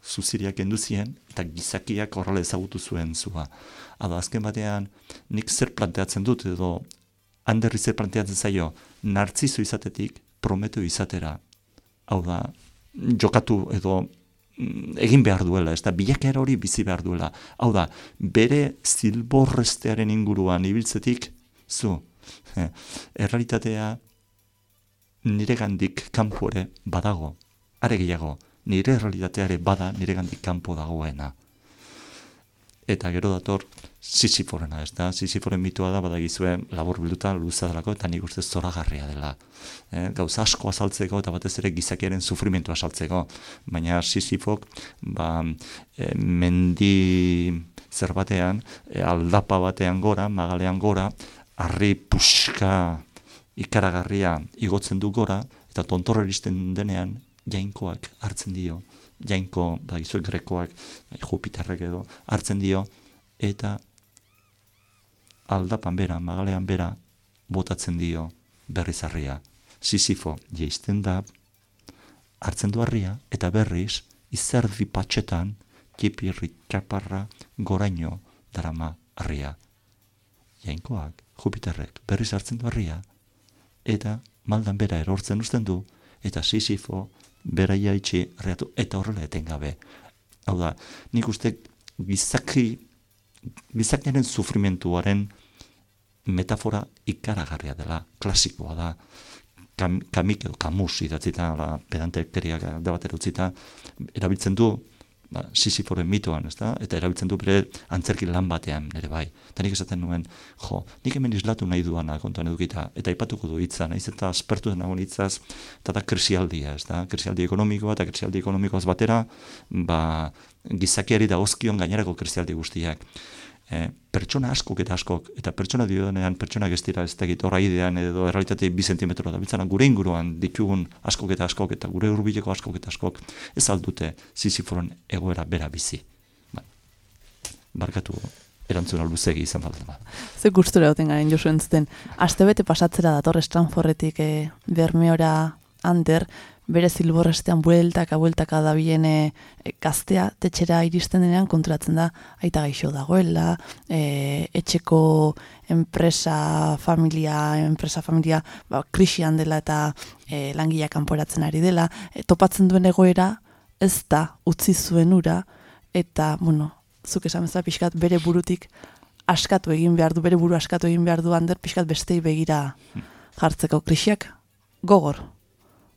zuziriak kendu zien, eta gizakiak horrela ezagutu zuen zua. Ado, azken batean, nik zer planteatzen dut, edo handerri zer planteatzen zaio, nartzizo izatetik, prometeo izatera. Hau da, jokatu edo mm, egin behar duela, ez da, bilakera hori bizi behar duela. Hau da, bere zilborrestearen inguruan ibiltzetik, zu, eh, errealitatea nire gandik kanpo ere badago, are gehiago, nire realitateare bada nire gandik kanpo dagoena. Eta gero dator Sisiforena, ez da? Sisiforen mitua da, badagizue labur bilduta luza delako, eta nik uste zoragarria dela. E, gauza asko azaltzeko, eta batez ere gizakiaren sufrimentu azaltzeko. Baina Sisifok, ba, e, mendi zer batean, e, aldapa batean gora, magalean gora, harri puska ikaragarria igotzen du gora, eta tontorra iristen denean, jainkoak hartzen dio, jainko, badagizue grekoak, Jupiterrek edo, hartzen dio, eta aldapan bera, magalean bera, botatzen dio berriz harria. Sisifo jeisten da, hartzen du harria, eta berriz, izerdi patxetan, kipirri kaparra goraino darama harria. Jainkoak, Jupiterrek, berriz hartzen du harria, eta maldan bera erortzen uzten du, eta Sisifo bera jaitsi harriatu, eta horrela etengabe. Hau da, nik uste gizaki, gizakiaren sufrimentuaren metafora ikaragarria dela, klasikoa da, kam, kamik edo kamus idatzita, da batera utzita, erabiltzen du, ba, Sisiforen mitoan, ez da? Eta erabiltzen du bere antzerki lan batean ere bai. Eta nik esaten nuen, jo, nik hemen islatu nahi duana kontuan edukita, eta aipatuko du hitza, naiz eta aspertu den nagoen hitzaz, eta da krisialdia, ez da? Krisialdi ekonomikoa eta krisialdi ekonomikoaz batera, ba, gizakiari dagozkion gainerako krisialdi guztiak. E, pertsona askok eta askok, eta pertsona dionean pertsona ez dira ez dakit horra edo errealitate bi zentimetro da biltzana gure inguruan ditugun askok eta askok eta gure urbileko askok eta askok ez aldute Sisiforen egoera bera bizi. Ba, barkatu erantzuna luzegi izan baldin bada. Ze gustura egoten garen Josu entzuten. Astebete pasatzera dator Stanfordetik e, Bermeora Ander, bere zilborrestean bueltaka bueltaka dabilen e, e, gaztea tetxera iristen denean konturatzen da. Aita gaixo dagoela, e, etxeko enpresa familia, enpresa familia ba, krisian dela eta e, langilea kanporatzen ari dela, e, topatzen duen egoera ez da utzi zuen ura eta, bueno, zuk esan bezala pixkat bere burutik askatu egin behar du, bere buru askatu egin behar du hander pixkat bestei begira jartzeko krisiak. Gogor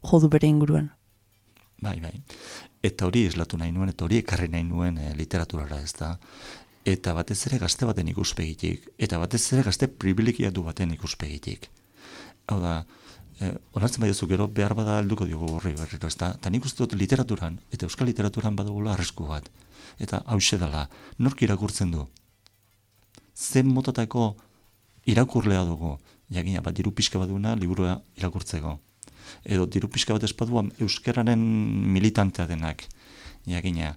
jodu bere inguruan. Bai, bai. Eta hori eslatu nahi nuen, eta hori ekarri nahi nuen e, literaturara ez da. Eta batez ere gazte baten ikuspegitik, eta batez ere gazte privilegiatu baten ikuspegitik. Hau da, e, onartzen bai gero behar bada helduko diogu horri berriro, ez da. Eta nik uste dut literaturan, eta euskal literaturan badugula arrisku bat. Eta hause dela, nork irakurtzen du? zen motatako irakurlea dugu, jakina, bat diru pixka bat duna liburua irakurtzeko. Edo diru pixka bat espadua euskararen militantea denak, jakina.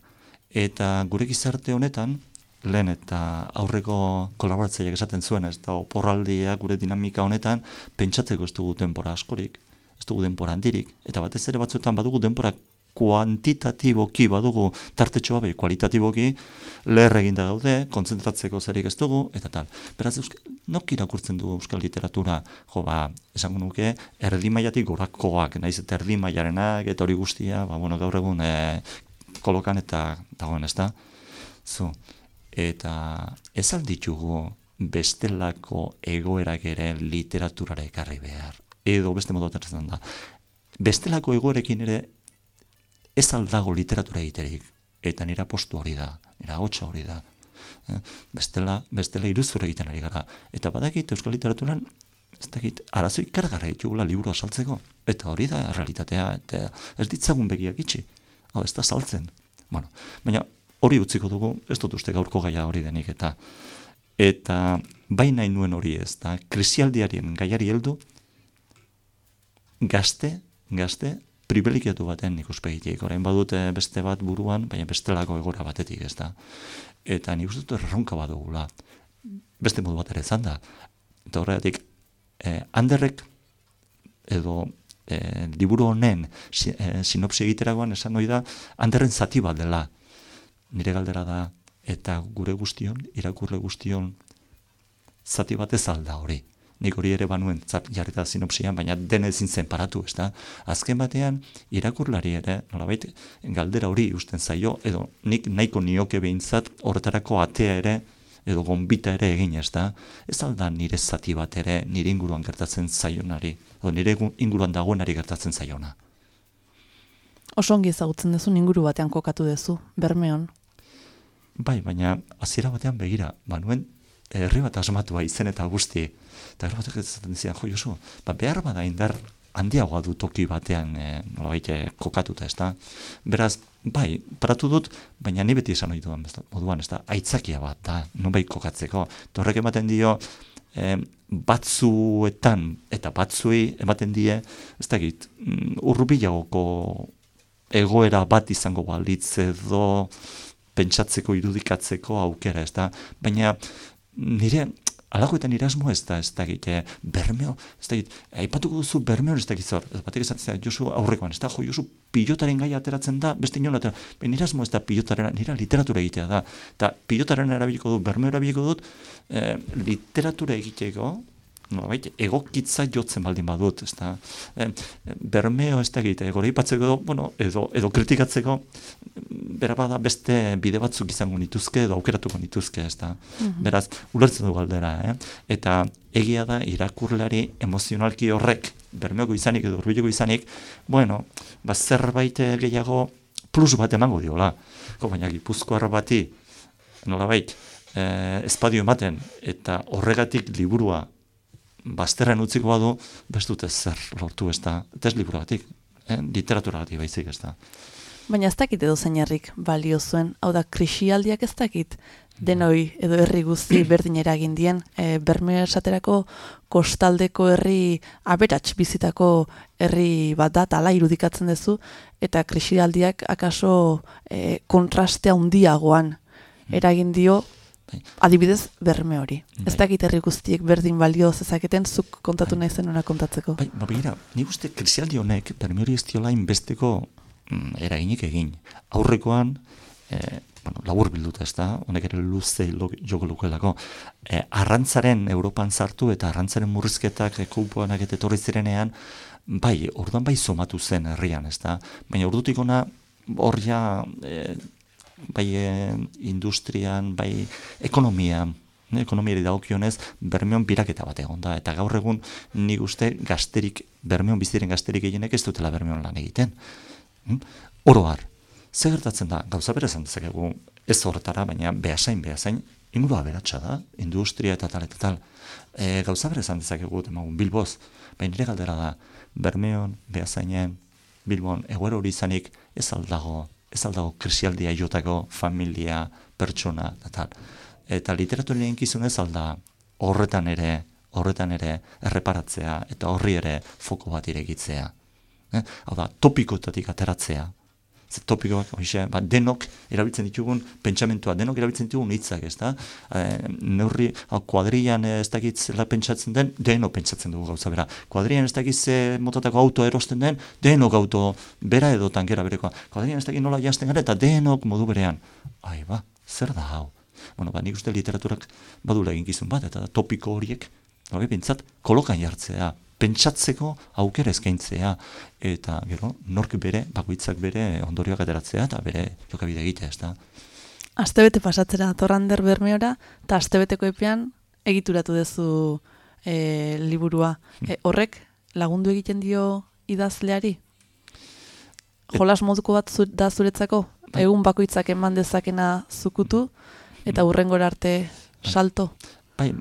Eta gure gizarte honetan, lehen eta aurreko kolaboratzaileak esaten zuen, ez da oporraldia gure dinamika honetan, pentsatzeko ez dugu denbora askorik, ez dugu denbora handirik, eta batez ere batzuetan badugu denbora kuantitatiboki badugu tartetxoa bai kualitatiboki leher eginda gaude, kontzentratzeko zerik ez dugu, eta tal. Beraz, eusk, nok irakurtzen dugu euskal literatura, jo ba, esango nuke, erdi mailatik gorakoak, naiz eta erdi mailarenak, eta hori guztia, ba, bueno, gaur egun e, kolokan eta dagoen, ez da? Zu, eta ez alditugu bestelako egoerak ere literaturara ekarri behar. Edo beste modu da. Bestelako egoerekin ere ez aldago literatura egiterik. Eta nira postu hori da, nira hotxa hori da. Eh, Bestela, bestela iruzur egiten ari gara. Eta badakit euskal literaturan, ez dakit, arazo ikargarra ditugula liburu saltzeko. Eta hori da realitatea, eta ez ditzagun begiak itxi. Hau, ez da saltzen. Bueno, baina hori utziko dugu, ez dut uste gaurko gaia hori denik, eta eta bai nahi nuen hori ez da, krisialdiarien gaiari heldu, gazte, gazte, privilegiatu baten ikuspegitik. Orain badute beste bat buruan, baina bestelako egora batetik, ez da. Eta nik uste dut erronka badugula. Beste modu bat ere izan da. Eta horregatik, eh, handerrek edo eh, liburu honen si, eh, sinopsi egiteragoan esan hori da, handerren zati bat dela. Nire galdera da, eta gure guztion, irakurle guztion, zati bat ez alda hori. Nik hori ere banuen zat jarrita sinopsian, baina den ezin zen paratu, ez da? Azken batean, irakurlari ere, nolabait, galdera hori usten zaio, edo nik nahiko nioke behintzat horretarako atea ere, edo gonbita ere egin, ez da? Ez alda nire zati bat ere, nire inguruan gertatzen zaionari, edo nire gu- inguruan dagoenari gertatzen zaiona. Oso ongi ezagutzen duzu inguru batean kokatu duzu, Bermeon. Bai, baina hasiera batean begira, banuen herri bat asmatua izen eta guzti. Eta gero batek esaten zian, jo Josu, ba, behar bada indar handiagoa du toki batean e, nolabait eh, kokatuta, ez da? Beraz, bai, paratu dut, baina ni beti ez da, moduan, ez da, aitzakia bat da, nonbait kokatzeko. Eta horrek ematen dio, e, batzuetan eta batzuei ematen die, ez dakit, mm, urrubilagoko egoera bat izango balitz edo pentsatzeko irudikatzeko aukera, ez da? Baina nire alakoetan irasmo ez da, ez da egite, bermeo, ez da egite, aipatuko duzu bermeo ez da egizor, ez batek esatzen Josu aurrekoan, ez da, jo, Josu pilotaren gaia ateratzen da, beste inola atera, baina nire asmo ez da pilotaren, nire literatura egitea da, eta pilotaren erabiliko dut, bermeo erabiliko dut, eh, literatura egiteko, nolabait, egokitza jotzen baldin badut, ez da, eh, bermeo ez da egite, gore ipatzeko, edo, bueno, edo, edo kritikatzeko, bera bada beste bide batzuk izango nituzke, edo aukeratuko nituzke, ez da. Beraz, ulertzen du galdera, eh? Eta egia da irakurlari emozionalki horrek, bermeoko izanik edo urbileko izanik, bueno, ba zerbait eh, gehiago plus bat emango diola. Ko, baina gipuzkoar bati, nolabait, eh, espadio ematen, eta horregatik liburua bazterren utziko badu, bez dute zer lortu ez da, eta ez liburuagatik, eh? literaturagatik baizik ez da. Baina ez dakit edo zeinarrik balio zuen, hau da, krisialdiak ez dakit, denoi edo herri guzti berdin eragin dien, e, Bermeo esaterako kostaldeko herri aberats bizitako herri bat da, tala irudikatzen duzu, eta krisialdiak akaso e, kontraste handiagoan eragin dio. Adibidez, berme hori. Ez Bai. dakit herri guztiek berdin balio zezaketen, zuk kontatu nahi zen ona kontatzeko. Bai, ba, begira, nik uste krisialdi honek, berme hori ez diola inbesteko mm, eraginik egin. Aurrekoan, eh, bueno, labur bilduta ez da, honek ere luze joko lukelako, eh, arrantzaren Europan sartu eta arrantzaren murrizketak eh, kupoanak eta etorri zirenean, bai, orduan bai somatu zen herrian, ez da, baina ordutik ona hor ja, eh, bai eh, industrian, bai ekonomian, ne, ekonomiari dagokionez bermeon biraketa bat egon da eta gaur egun nik uste gazterik bermeon biziren gazterik gehienek ez dutela bermeon lan egiten. Hm? Oro har. Ze gertatzen da? Gauza bere esan dezakegu ez horretara, baina behasain behasain ingurua aberatsa da, industria eta tal eta tal. E, gauza bere esan dezakegu demagun Bilboz, baina nire galdera da Bermeon, behasainen, Bilbon, egoera hori izanik ez aldago, ez aldago krisialdia jotako familia, pertsona eta. Eta literaturen eginkizunez alda horretan ere, horretan ere erreparatzea eta horri ere foko bat iregitzea. Eh? Hau da, topikotatik ateratzea. Ze topikoak, hoxe, ba, denok erabiltzen ditugun pentsamentua, denok erabiltzen ditugun hitzak, ez da? E, neurri, hau, kuadrian ez dakit zela pentsatzen den, denok pentsatzen dugu gauza bera. Kuadrian ez dakit ze motatako auto erosten den, denok auto bera edo tankera berekoa. Kuadrian ez dakit nola jasten gara eta denok modu berean. Ai, ba, zer da hau? Bueno, ba, nik uste literaturak badula eginkizun bat, eta topiko horiek, hori bintzat, kolokan jartzea, pentsatzeko aukera eskaintzea eta gero nork bere bakoitzak bere ondorioak ateratzea eta bere jokabide egitea, ezta. Astebete pasatzera Torrander Bermeora eta astebeteko epean egituratu duzu e, liburua. E, horrek lagundu egiten dio idazleari? Jolas moduko bat zu, da zuretzako? Bai. Egun bakoitzak eman dezakena zukutu eta hurrengora arte salto? Bai,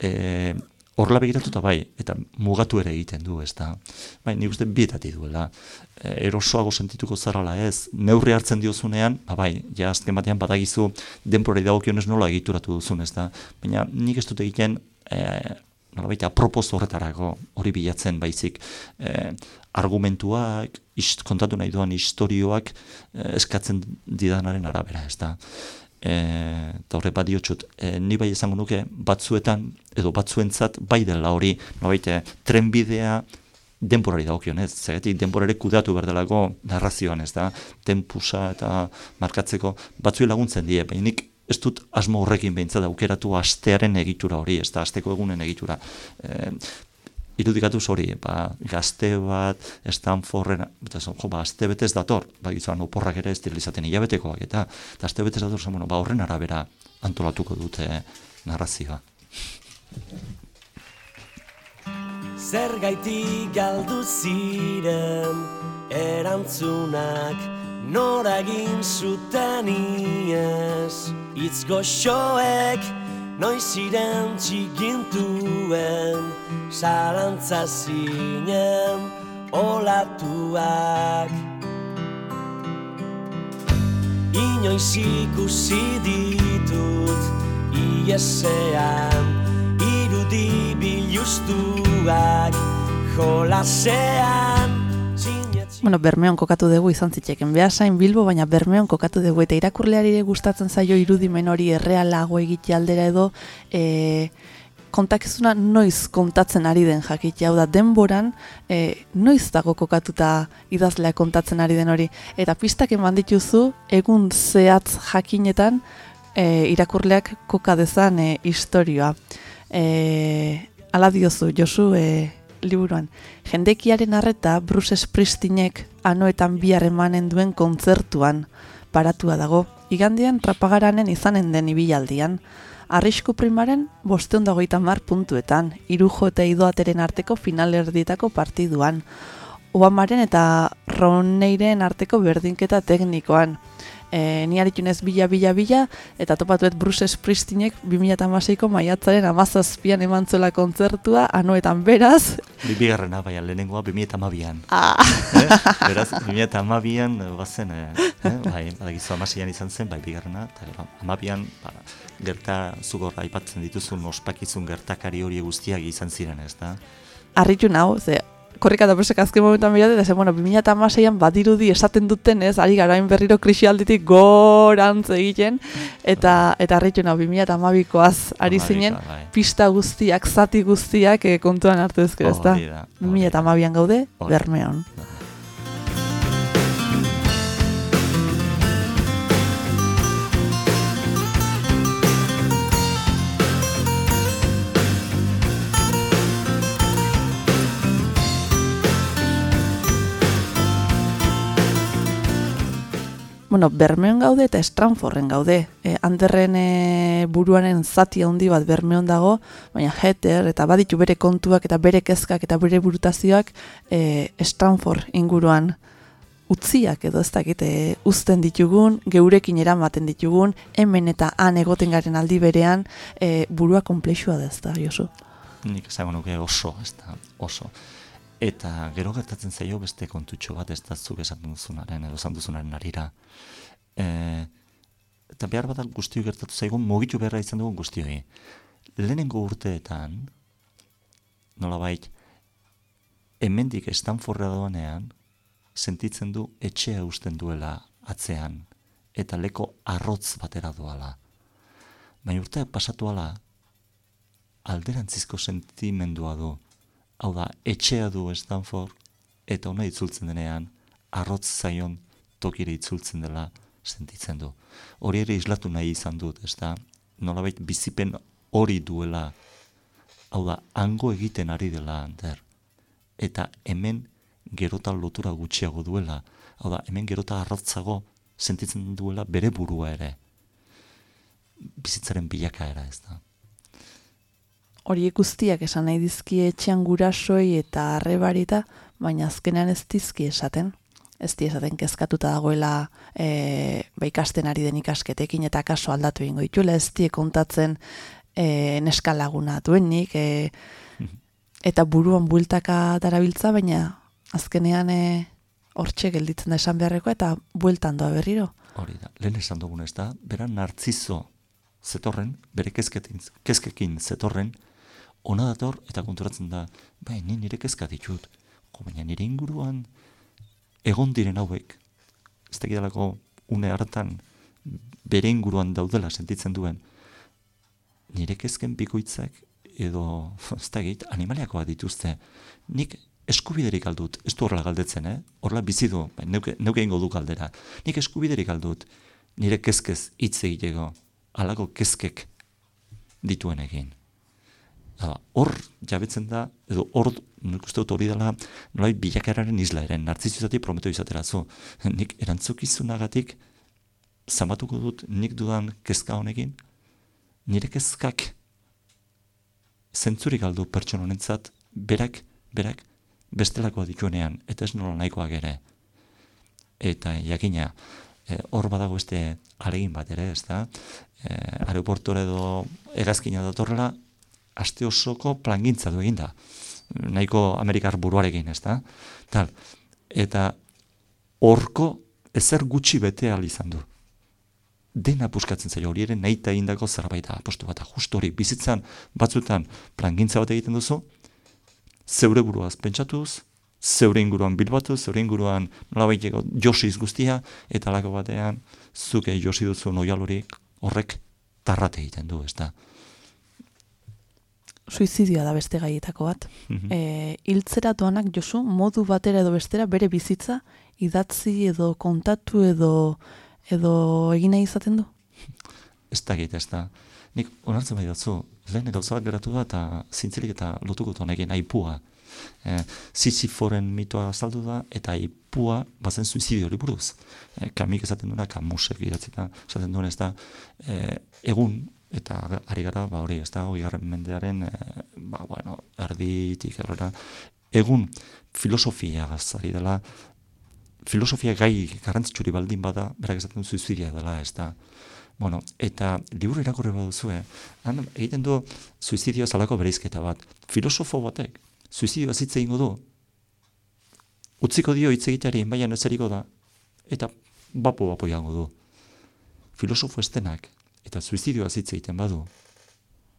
e, horrela begiratuta bai, eta mugatu ere egiten du, ezta. Bai, nik uste bietati duela. E, erosoago sentituko zarala ez, neurri hartzen diozunean, ba bai, ja azken batean badagizu denporari dagokionez nola egituratu duzun, ezta. Baina nik ez dut egiten e, nolabait apropos horretarako hori bilatzen baizik e, argumentuak, ist, kontatu nahi duan istorioak e, eskatzen didanaren arabera, ezta. E, eta horre badiotxut, e, ni bai esango nuke batzuetan, edo batzuentzat bai dela hori, nolabait e, trenbidea denporari dagokionez, zegetik denporare kudatu behar delako narrazioan, ez da, tempusa eta markatzeko batzuei laguntzen die, baina nik ez dut asmo horrekin behintzat aukeratu astearen egitura hori, ez da, asteko egunen egitura. E, irudikatuz hori, ba, gazte bat, Stanforden, eta zon, jo, ba, aste betez dator, ba, gizuan, oporrak ere ez direlizaten hilabetekoak, eta, eta aste betez dator, zen, bueno, ba, horren arabera antolatuko dute narrazioa. Zergaitik galdu ziren erantzunak noragin zuten iez Itz goxoek noiz ziren txigintuen Zalantza zinen olatuak. Inoiz ikusi ditut iesean irudi biluztuak jolasean Bueno, Bermeon kokatu dugu izan zitzeken behasain Bilbo, baina Bermeon kokatu dugu eta irakurleari gustatzen zaio irudimen hori errealago egitea aldera edo e, kontakizuna noiz kontatzen ari den jakitea, hau da denboran e, noiz dago kokatuta idazlea kontatzen ari den hori. Eta pistak eman dituzu egun zehatz jakinetan e, irakurleak koka dezan e, historioa. E, ala diozu, Josu, e, liburuan. Jendekiaren arreta Bruce Springsteenek anoetan bihar emanen duen kontzertuan paratua dago. Igandean rapagaranen izanen den ibilaldian. Arrisku primaren bosteun dagoita mar puntuetan, irujo eta idoateren arteko finalerdietako partiduan. Obamaren eta Romneyren arteko berdinketa teknikoan. E, ni aritunez bila, bila, bila, eta topatuet Bruce Springsteenek 2006ko maiatzaren amazazpian eman zuela kontzertua, anoetan beraz, Bi- Bigarrena, baina lehenengoa 2012an. ah, eh? Beraz, 2012an eh, bazen, eh, eh? bai, badakizu amaseian izan zen, bai, bigarrena, eta amabian, ba, gerta zugor aipatzen dituzun ospakizun gertakari hori guztiak izan ziren, ez da? harritu nau, ze korrika eta presek azken momentuan behar eta ze, bueno, 2006an badirudi esaten duten ez, ari garain berriro krisialditik gorantz egiten, eta eta harritu nau, 2012koaz ari zinen, bai. pista guztiak, zati guztiak eh, kontuan hartu ezkero, ez da? Hori da, hori da. 2012an gaude. Bermeon. Bueno, Bermeon gaude eta Stranforren gaude. E, Anderren e, buruaren zati handi bat Bermeon dago, baina Heter eta baditu bere kontuak eta bere kezkak eta bere burutazioak e, Stranford inguruan utziak edo ez dakit e, uzten ditugun, geurekin eramaten ditugun, hemen eta han egoten garen aldi berean e, burua konplexua da ez da, Josu. Nik esango nuke oso, ez da, oso. Eta gero gertatzen zaio beste kontutxo bat ez da zuk esan duzunaren edo esan duzunaren arira. E, eta behar bada guztioi gertatu zaigun, mugitu beharra izan dugun guztioi. Lehenengo urteetan, nolabait, hemendik Stanfordra doanean, sentitzen du etxea usten duela atzean, eta leko arrotz batera doala. Baina urteak pasatu ala, alderantzizko sentimendua du. Hau da, etxea du Stanford, eta ona itzultzen denean, arrotz zaion tokire itzultzen dela sentitzen du. Hori ere islatu nahi izan dut, ez da? Nolabait bizipen hori duela, hau da, hango egiten ari dela, der. Eta hemen gerota lotura gutxiago duela, hau da, hemen gerota arrotzago sentitzen duela bere burua ere. Bizitzaren bilakaera, ez da? Horiek guztiak esan nahi dizkie etxean gurasoi eta arrebarita, baina azkenean ez dizki esaten. Ez di esaten kezkatuta dagoela e, ba ikasten ari den ikasketekin eta kaso aldatu egingo dituela, ez die kontatzen e, neskalaguna duenik, e, eta buruan bueltaka darabiltza, baina azkenean e, hortxe gelditzen da esan beharreko eta bueltan doa berriro. Hori da, lehen esan dugun ez da, bera nartzizo zetorren, bere kezkekin zetorren, ona dator eta konturatzen da, bai, ni nire kezka ditut, jo, baina nire inguruan egon diren hauek, ez dakidalako une hartan bere inguruan daudela sentitzen duen, nire kezken bikoitzak edo, ez dakit, animaliakoa dituzte, nik eskubiderik aldut, ez du horrela galdetzen, eh? horrela bizi du, bai, neuke, neuke ingo du galdera, nik eskubiderik aldut, nire kezkez hitz egiteko, halako kezkek dituen egin. Hor jabetzen da, edo hor nik uste dut hori dela nolai bilakararen isla eren, nartzizizatik prometo izatera zu. Nik erantzukizunagatik zamatuko dut nik dudan kezka honekin, nire kezkak zentzurik aldu pertsona honentzat, berak, berak, bestelakoa dituenean, eta ez nola nahikoak ere. Eta jakina, e, hor badago beste alegin bat ere, ez da? E, aeroportora edo egazkina datorrela, aste osoko plangintza du eginda. Nahiko Amerikar buruarekin, ez da? Tal. Eta horko ezer gutxi bete izan du. Dena puskatzen zaio hori ere nahi eta egindako zerbait apostu bat, justu hori, bizitzan batzutan plangintza bat egiten duzu, zeure buruaz pentsatuz, zeure inguruan bilbatu, zeure inguruan nolabaiteko josiz guztia, eta lako batean, zuke josi duzu noialorik horrek tarrate egiten du, ez da? Suizidioa da beste gaietako bat. Mhm. E, hiltzera doanak Josu modu batera edo bestera bere bizitza idatzi edo kontatu edo edo egin nahi izaten du. Ez da ez da. Nik onartzen bai datzu, lehen gauza bat geratu da eta zintzelik eta lotuko honekin aipua. E, Sisyforen mitoa azaldu da eta aipua bazen suizidio hori buruz. E, kamik esaten duena, kamusek idatzita esaten duen ez da, e, egun eta ari gara, ba hori, ez da, hori mendearen, e, ba, bueno, erditik errora, egun filosofia ari dela, filosofia gai garrantzitsuri baldin bada, berak esaten du suizidia dela, ez da. Bueno, eta liburu irakurri baduzu, eh? han egiten du suizidio zalako bereizketa bat. Filosofo batek, suizidioa hitz egingo du, utziko dio hitz egiteari baian ez da, eta bapo jango du. Filosofo estenak, eta suizidioa hitz egiten badu,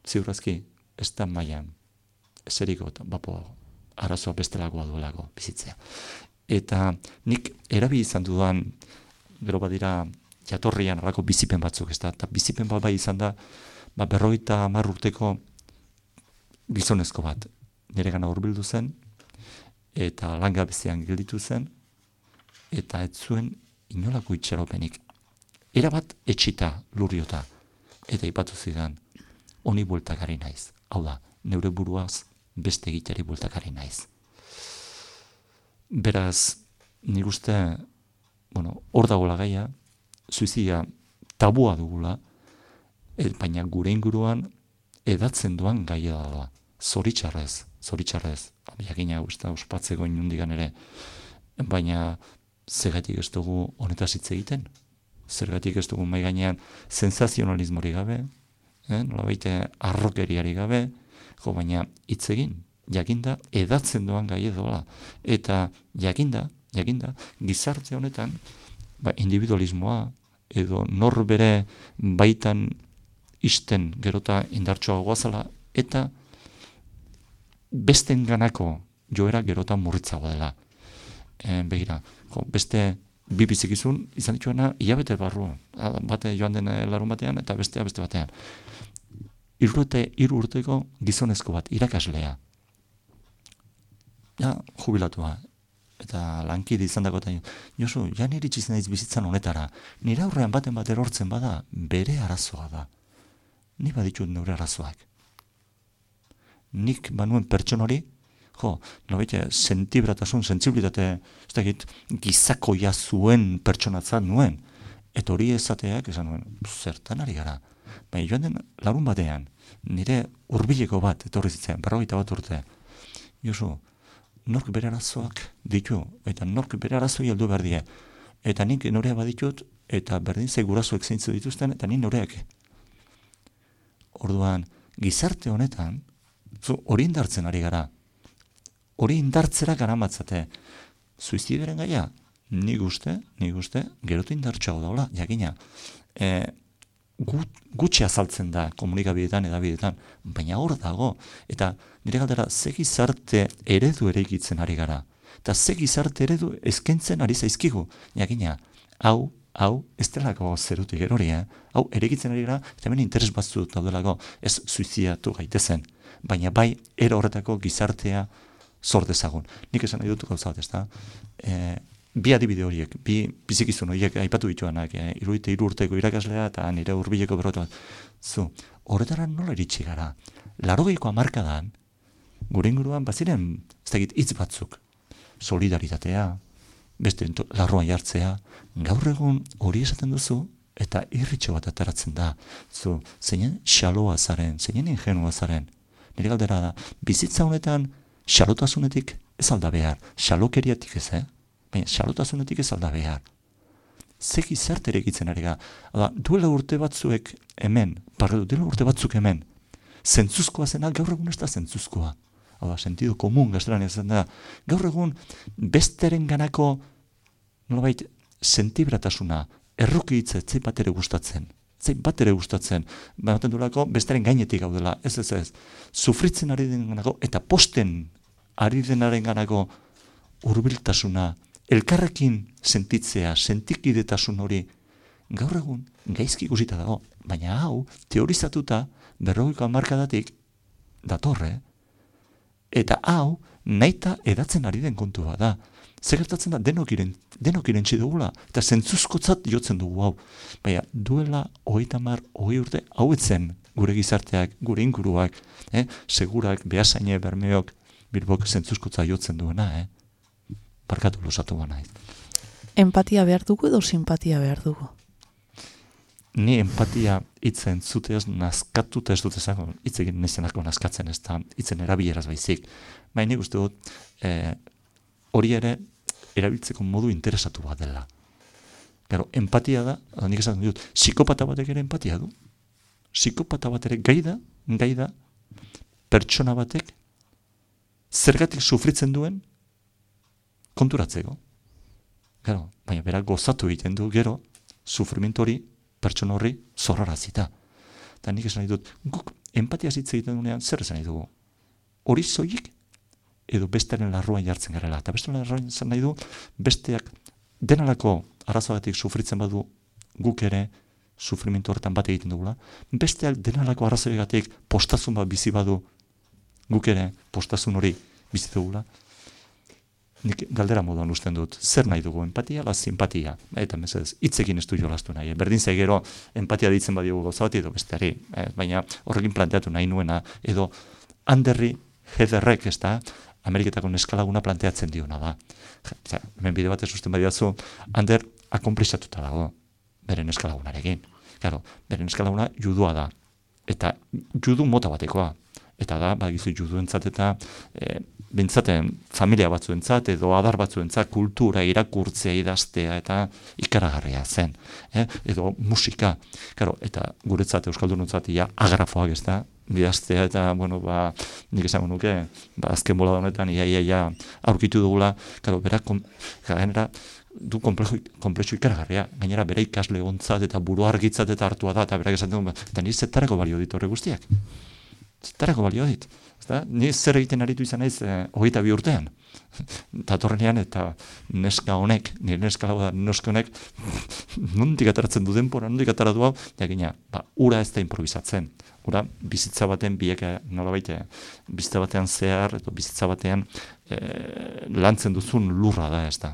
ziurazki, ez da maian, ez eriko eta bapo arazoa bestelakoa duelako bizitzea. Eta nik erabili izan dudan, gero badira jatorrian alako bizipen batzuk, ez da, eta bizipen bat bai izan da, ba, berroita hamar urteko gizonezko bat, nire gana hurbildu zen, eta langabezian gelditu zen, eta ez zuen inolako itxeropenik. Era bat etxita lurriota, eta ipatu zidan, honi bueltakari naiz. Hau da, neure buruaz beste egiteri bueltakari naiz. Beraz, nik uste, bueno, hor dagoela gaia, suizia tabua dugula, e, baina gure inguruan edatzen duan gaia da. Zoritxarrez, zoritxarrez, jakina usta ospatzeko inundigan ere, baina zergatik ez dugu honetaz hitz egiten? Zergatik ez dugu mai gainean sensazionalismori gabe, eh? nolabait arrokeriari gabe, jo baina hitz egin, jakinda edatzen doan gai edola. Eta jakinda, jakinda, gizarte honetan, ba, individualismoa edo nor bere baitan isten gerota indartsuago goazala, eta besten ganako joera gerota murritzago dela. E, begira, jo, beste bi bizikizun izan dituena hilabete barru. Bate joan den larun batean eta bestea beste batean. Irurte, hiru urteko gizonezko bat, irakaslea. Ja, jubilatua. Eta lankide izan dago eta Josu, ja nire itxiz naiz bizitzan honetara. Nire aurrean baten bat erortzen bada, bere arazoa da. Ni baditut neure arazoak. Nik banuen pertson hori, jo, nobete, sentibratasun, sensibilitate, ez dakit, gizakoia zuen pertsonatzat nuen. Eta hori ezateak, esan nuen, zertan ari gara. Baina joan den larun batean, nire hurbileko bat, etorri zitzen, berrogeita bat urte. Josu, nork bere arazoak ditu, eta nork bere arazoi heldu behar die. Eta nik norea baditut, eta berdin zei gurasoek zeintzu dituzten, eta nik noreak. Orduan, gizarte honetan, zu hori indartzen ari gara. Hori indartzera gara matzate. Suizideren gaia, nik uste, nik uste, gerotu indartxago daula, jakina. E, gut, gutxi azaltzen da komunikabidetan, edabidetan, baina hor dago. Eta nire galdera, ze gizarte eredu ere ari gara. Eta ze gizarte eredu eskaintzen ari zaizkigu. Jakina, hau, hau, ez delako zerutik erori, eh? Hau, eregitzen ari gara, eta hemen interes batzu daudelako, ez suiziatu gaitezen. Baina bai, ero horretako gizartea zor dezagun. Nik esan nahi dut gauza bat, ez da? E, bi adibide horiek, bi bizikizun horiek aipatu dituanak, e, iruite iru urteko irakaslea eta nire hurbileko berotu bat. Zu, horretara nola iritsi gara? Larogeiko hamarkadan, gure inguruan baziren, ez dakit, hitz batzuk. Solidaritatea, beste larroan jartzea, gaur egun hori esaten duzu, eta irritxo bat ateratzen da. Zu, zeinen xaloa zaren, zeinen ingenua zaren. Nire galdera da, bizitza honetan xalotasunetik ez alda behar, xalokeriatik ez, eh? Baina xalotasunetik ez alda behar. Ze gizarte ere egitzen ari. Hala, duela urte batzuek hemen, parredu, duela urte batzuk hemen, zentzuzkoa zena gaur egun ez da zentzuzkoa. Hala, sentido komun gaztelania zen da. Gaur egun besteren ganako nolabait sentibratasuna, erruki hitza ez bat ere gustatzen. Zein bat ere gustatzen. Baten duelako besteren gainetik gaudela. Ez ez ez. Sufritzen ari den ganako, eta posten ari denaren ganako hurbiltasuna, elkarrekin sentitzea, sentikidetasun hori, gaur egun gaizki ikusita dago. Baina hau, teorizatuta, berrogeiko hamarkadatik datorre, Eta hau, naita edatzen ari den kontu da. Zer gertatzen da, denok, iren, denok irentzi dugula, eta zentzuzkotzat jotzen dugu hau. Baina, duela, hogeita mar, hogei urte, hau etzen gure gizarteak, gure inguruak, eh? segurak, behasaine, bermeok, bilbok zentzuzkotza jotzen duena, eh? Barkatu losatu naiz. Empatia behar dugu edo simpatia behar dugu? Ni empatia hitzen zuteaz nazkatuta ez dut esango, hitz egin nezenako nazkatzen ez da, hitzen erabileraz baizik. Baina nik uste dut, eh, hori ere erabiltzeko modu interesatu bat dela. Gero, empatia da, nik esan dut, psikopata batek ere empatia du. Psikopata bat ere gai da, gai da, pertsona batek zergatik sufritzen duen konturatzeko. Gero, baina berak gozatu egiten du gero, sufrimentu hori pertsona horri zorrarazita. Eta nik esan dut, guk empatia hitz egiten dunean zer esan nahi dugu? Hori zoik edo bestearen larruan jartzen garela. Eta bestearen larruan esan nahi du, besteak denalako arazoagatik sufritzen badu guk ere sufrimentu horretan bat egiten dugula. Besteak denalako arrazoagatik postazun bat bizi badu guk ere postazun hori bizi dugula. Nik galdera moduan usten dut, zer nahi dugu, empatia ala simpatia? Eta mesedez, hitzekin ez du jolastu nahi. Berdin zai gero, empatia ditzen badiogu gauza bat edo besteari. Eh, baina horrekin planteatu nahi nuena, edo Anderri Hederrek, ez da, Ameriketako neskalaguna planteatzen diona da. Ja, hemen bide batez usten badiazu, Ander akomplizatuta dago, bere neskalagunarekin. Claro, bere neskalaguna judua da. Eta judu mota batekoa. Eta da, bagizu juduentzat eta e, bintzaten familia batzuentzat edo adar batzuentzat kultura irakurtzea idaztea eta ikaragarria zen. Eh? Edo musika. Claro, eta guretzat euskaldunontzat ia agrafoak ez da, bidaztea eta, bueno, ba, nik esango nuke, ba, azken bola honetan, ia, ia, ia, aurkitu dugula, karo, berak, gainera, du komplexu ikaragarria, gainera bere ikasle ontzat eta buru argitzat eta hartua da, eta berak esaten du, eta ni zetarako balio dit horre guztiak. Zetarako balio dit. Ezta? Ni zer egiten aritu izan naiz eh, hogeita bi urtean. Datorrenean eta neska honek, nire neska lau da neska honek, nondik ataratzen du denpora, nondik atara du hau, jakina, ba, ura ez da improvisatzen. Ura bizitza baten bieka nolabait eh, bizitza batean zehar, edo bizitza batean eh, lantzen duzun lurra da, ez da.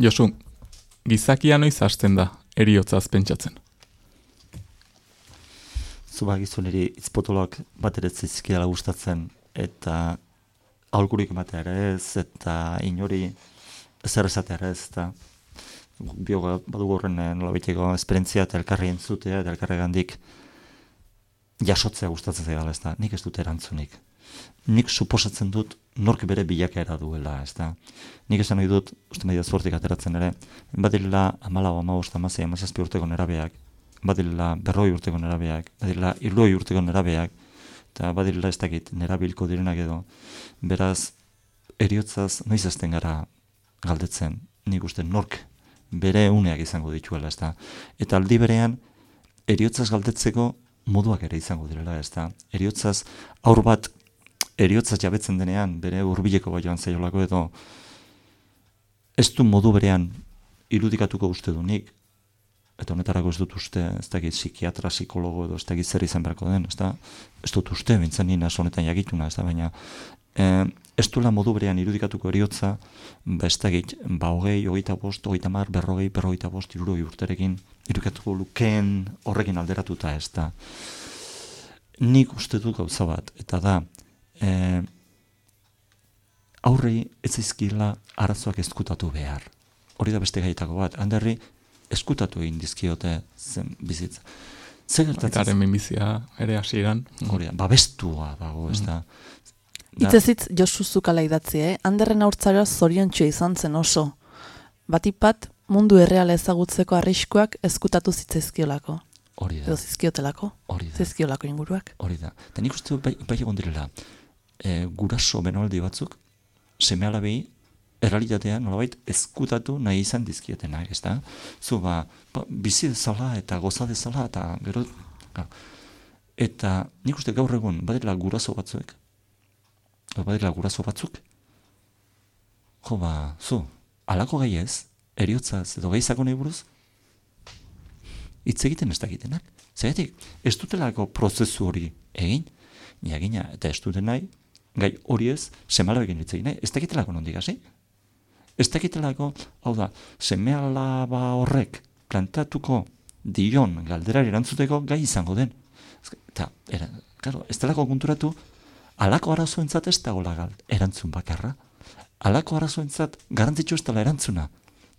Josu, gizakia noiz hasten da eriotzaz pentsatzen. zu bagizu niri itzpotoloak bat ere zizkiala gustatzen eta aholkurik ematea ere ez eta inori zer esatea ere ez eta bio badugu horren eh, nolabaiteko esperientzia eta elkarri entzutea eta elkarri gandik jasotzea gustatzen zaigala ez da, nik ez dut erantzunik. Nik suposatzen dut nork bere bilakaera duela, ez da. Nik esan nahi dut, uste nahi da zuertik ateratzen ere, badirela amalau, amabost, amazia, amazazpi urteko nerabeak, badirela berroi urteko nerabeak, badirela irroi urteko nerabeak, eta badirela ez dakit nerabilko direnak edo. Beraz, eriotzaz noiz azten gara galdetzen, nik uste nork bere uneak izango dituela, ez da. Eta aldi berean, eriotzaz galdetzeko moduak ere izango direla, ez da. Eriotzaz aur bat eriotzaz jabetzen denean, bere hurbileko bat joan zaiolako edo, ez du modu berean irudikatuko uste du nik, eta honetarako ez dut uste, ez dakit psikiatra, psikologo edo ez dakit zer izan beharko den, ez da, ez dut uste, bintzen nina honetan jakituna, ez da, baina, eh, ez duela modu berean irudikatuko eriotza, ba ez dakit, ba hogei, hogeita bost, hogeita mar, berrogei, berrogeita bost, irurogei urterekin, irudikatuko lukeen horrekin alderatuta, ez da. Nik uste dut gauza bat, eta da, eh, aurrei ez zaizkiela arazoak ezkutatu behar. Hori da beste gaitako bat, handerri eskutatu egin dizkiote zen bizitza. Zer gertatzen Aitaren minbizia ere hasieran. hori da, babestua dago, ez da. Da- Hitzez hitz Josu zukala idatzi, eh? Anderren haurtzaroa zoriontxo izan zen oso. Batipat, mundu erreala ezagutzeko arriskuak ezkutatu zitzaizkiolako. Hori da, Edo zizkiotelako. hori da, Zizkiolako inguruak. hori da. Eta nik uste bai, bai egon direla, e, guraso benoldi batzuk, seme alabei, nolabait ezkutatu nahi izan dizkietenak, ez da? Zu ba, ba, bizi dezala eta goza dezala eta gero. Eta nik uste gaur egun badela guraso batzuek, badela guraso batzuk, jo ba, zu, alako gai ez, eriotzaz edo gaizako nahi buruz, hitz egiten ez dakitenak. Zeratik, ez dutelako prozesu hori egin, jakina, eta ez dute nahi, gai hori ez, semalabekin hitz egin ez dakitelako nondik hasi. Ez dakitelako, hau da, seme alaba horrek plantatuko dion galderari erantzuteko gai izango den. Eta, era, claro, ez delako konturatu, alako arazoentzat ez dagoela gal, erantzun bakarra. Alako arazoentzat garrantzitsu ez dela erantzuna,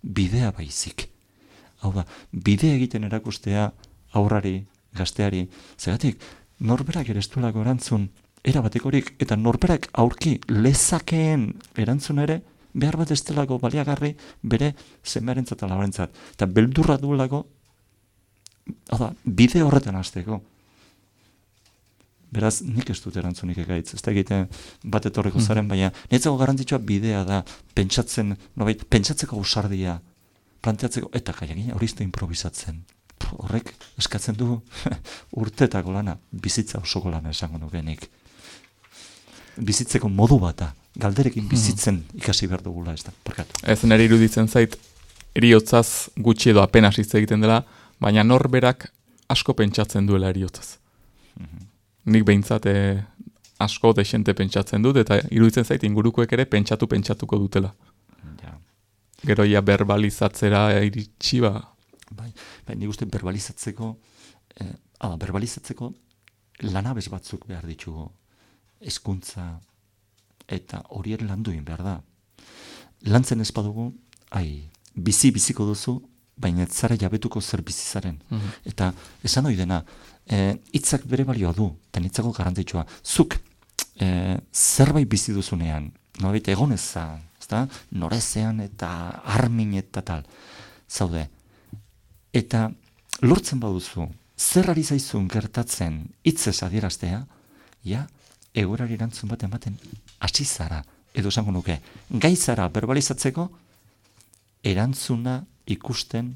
bidea baizik. Hau da, bide egiten erakustea aurrari, gazteari, zeratik, norberak ere ez erantzun erabatekorik, eta norberak aurki lezakeen erantzun ere, behar bat ez delako baliagarri bere semearentzat eta labarentzat. Eta beldurra duelako, hau da, bide horretan hasteko. Beraz, nik ez dut erantzunik egaitz. Ez da egite bat etorriko zaren, baina niretzako garrantzitsua bidea da, pentsatzen, nobait, pentsatzeko ausardia, planteatzeko, eta gaiagina hori da improvisatzen. horrek eskatzen du urtetako lana, bizitza osoko lana esango nukenik. Bizitzeko modu bata, galderekin bizitzen ikasi behar dugula, ez da, parkatu. Ez nire iruditzen zait, eriotzaz gutxi edo apenas hitz egiten dela, baina norberak asko pentsatzen duela eriotzaz. Nik behintzat eh, asko desente pentsatzen dut, eta iruditzen zait ingurukoek ere pentsatu pentsatuko dutela. Ja. Gero ja berbalizatzera iritsi ba, Bai, bai, nik uste berbalizatzeko, eh, ala, berbalizatzeko lanabez batzuk behar ditugu. Hezkuntza eta horien landu egin behar da. Lantzen ez badugu, ai, bizi biziko duzu, baina ez zara jabetuko zer bizi zaren. Eta esan hori dena, eh, hitzak bere balioa du, eta nitzako garrantzitsua. Zuk eh, zerbait bizi duzunean, nolabait egon eza, ezta? norezean eta armin eta tal, zaude, eta lortzen baduzu, zer ari zaizun gertatzen hitzez adieraztea, ja, egorari erantzun bat ematen hasi zara, edo esango nuke, gai zara berbalizatzeko, erantzuna ikusten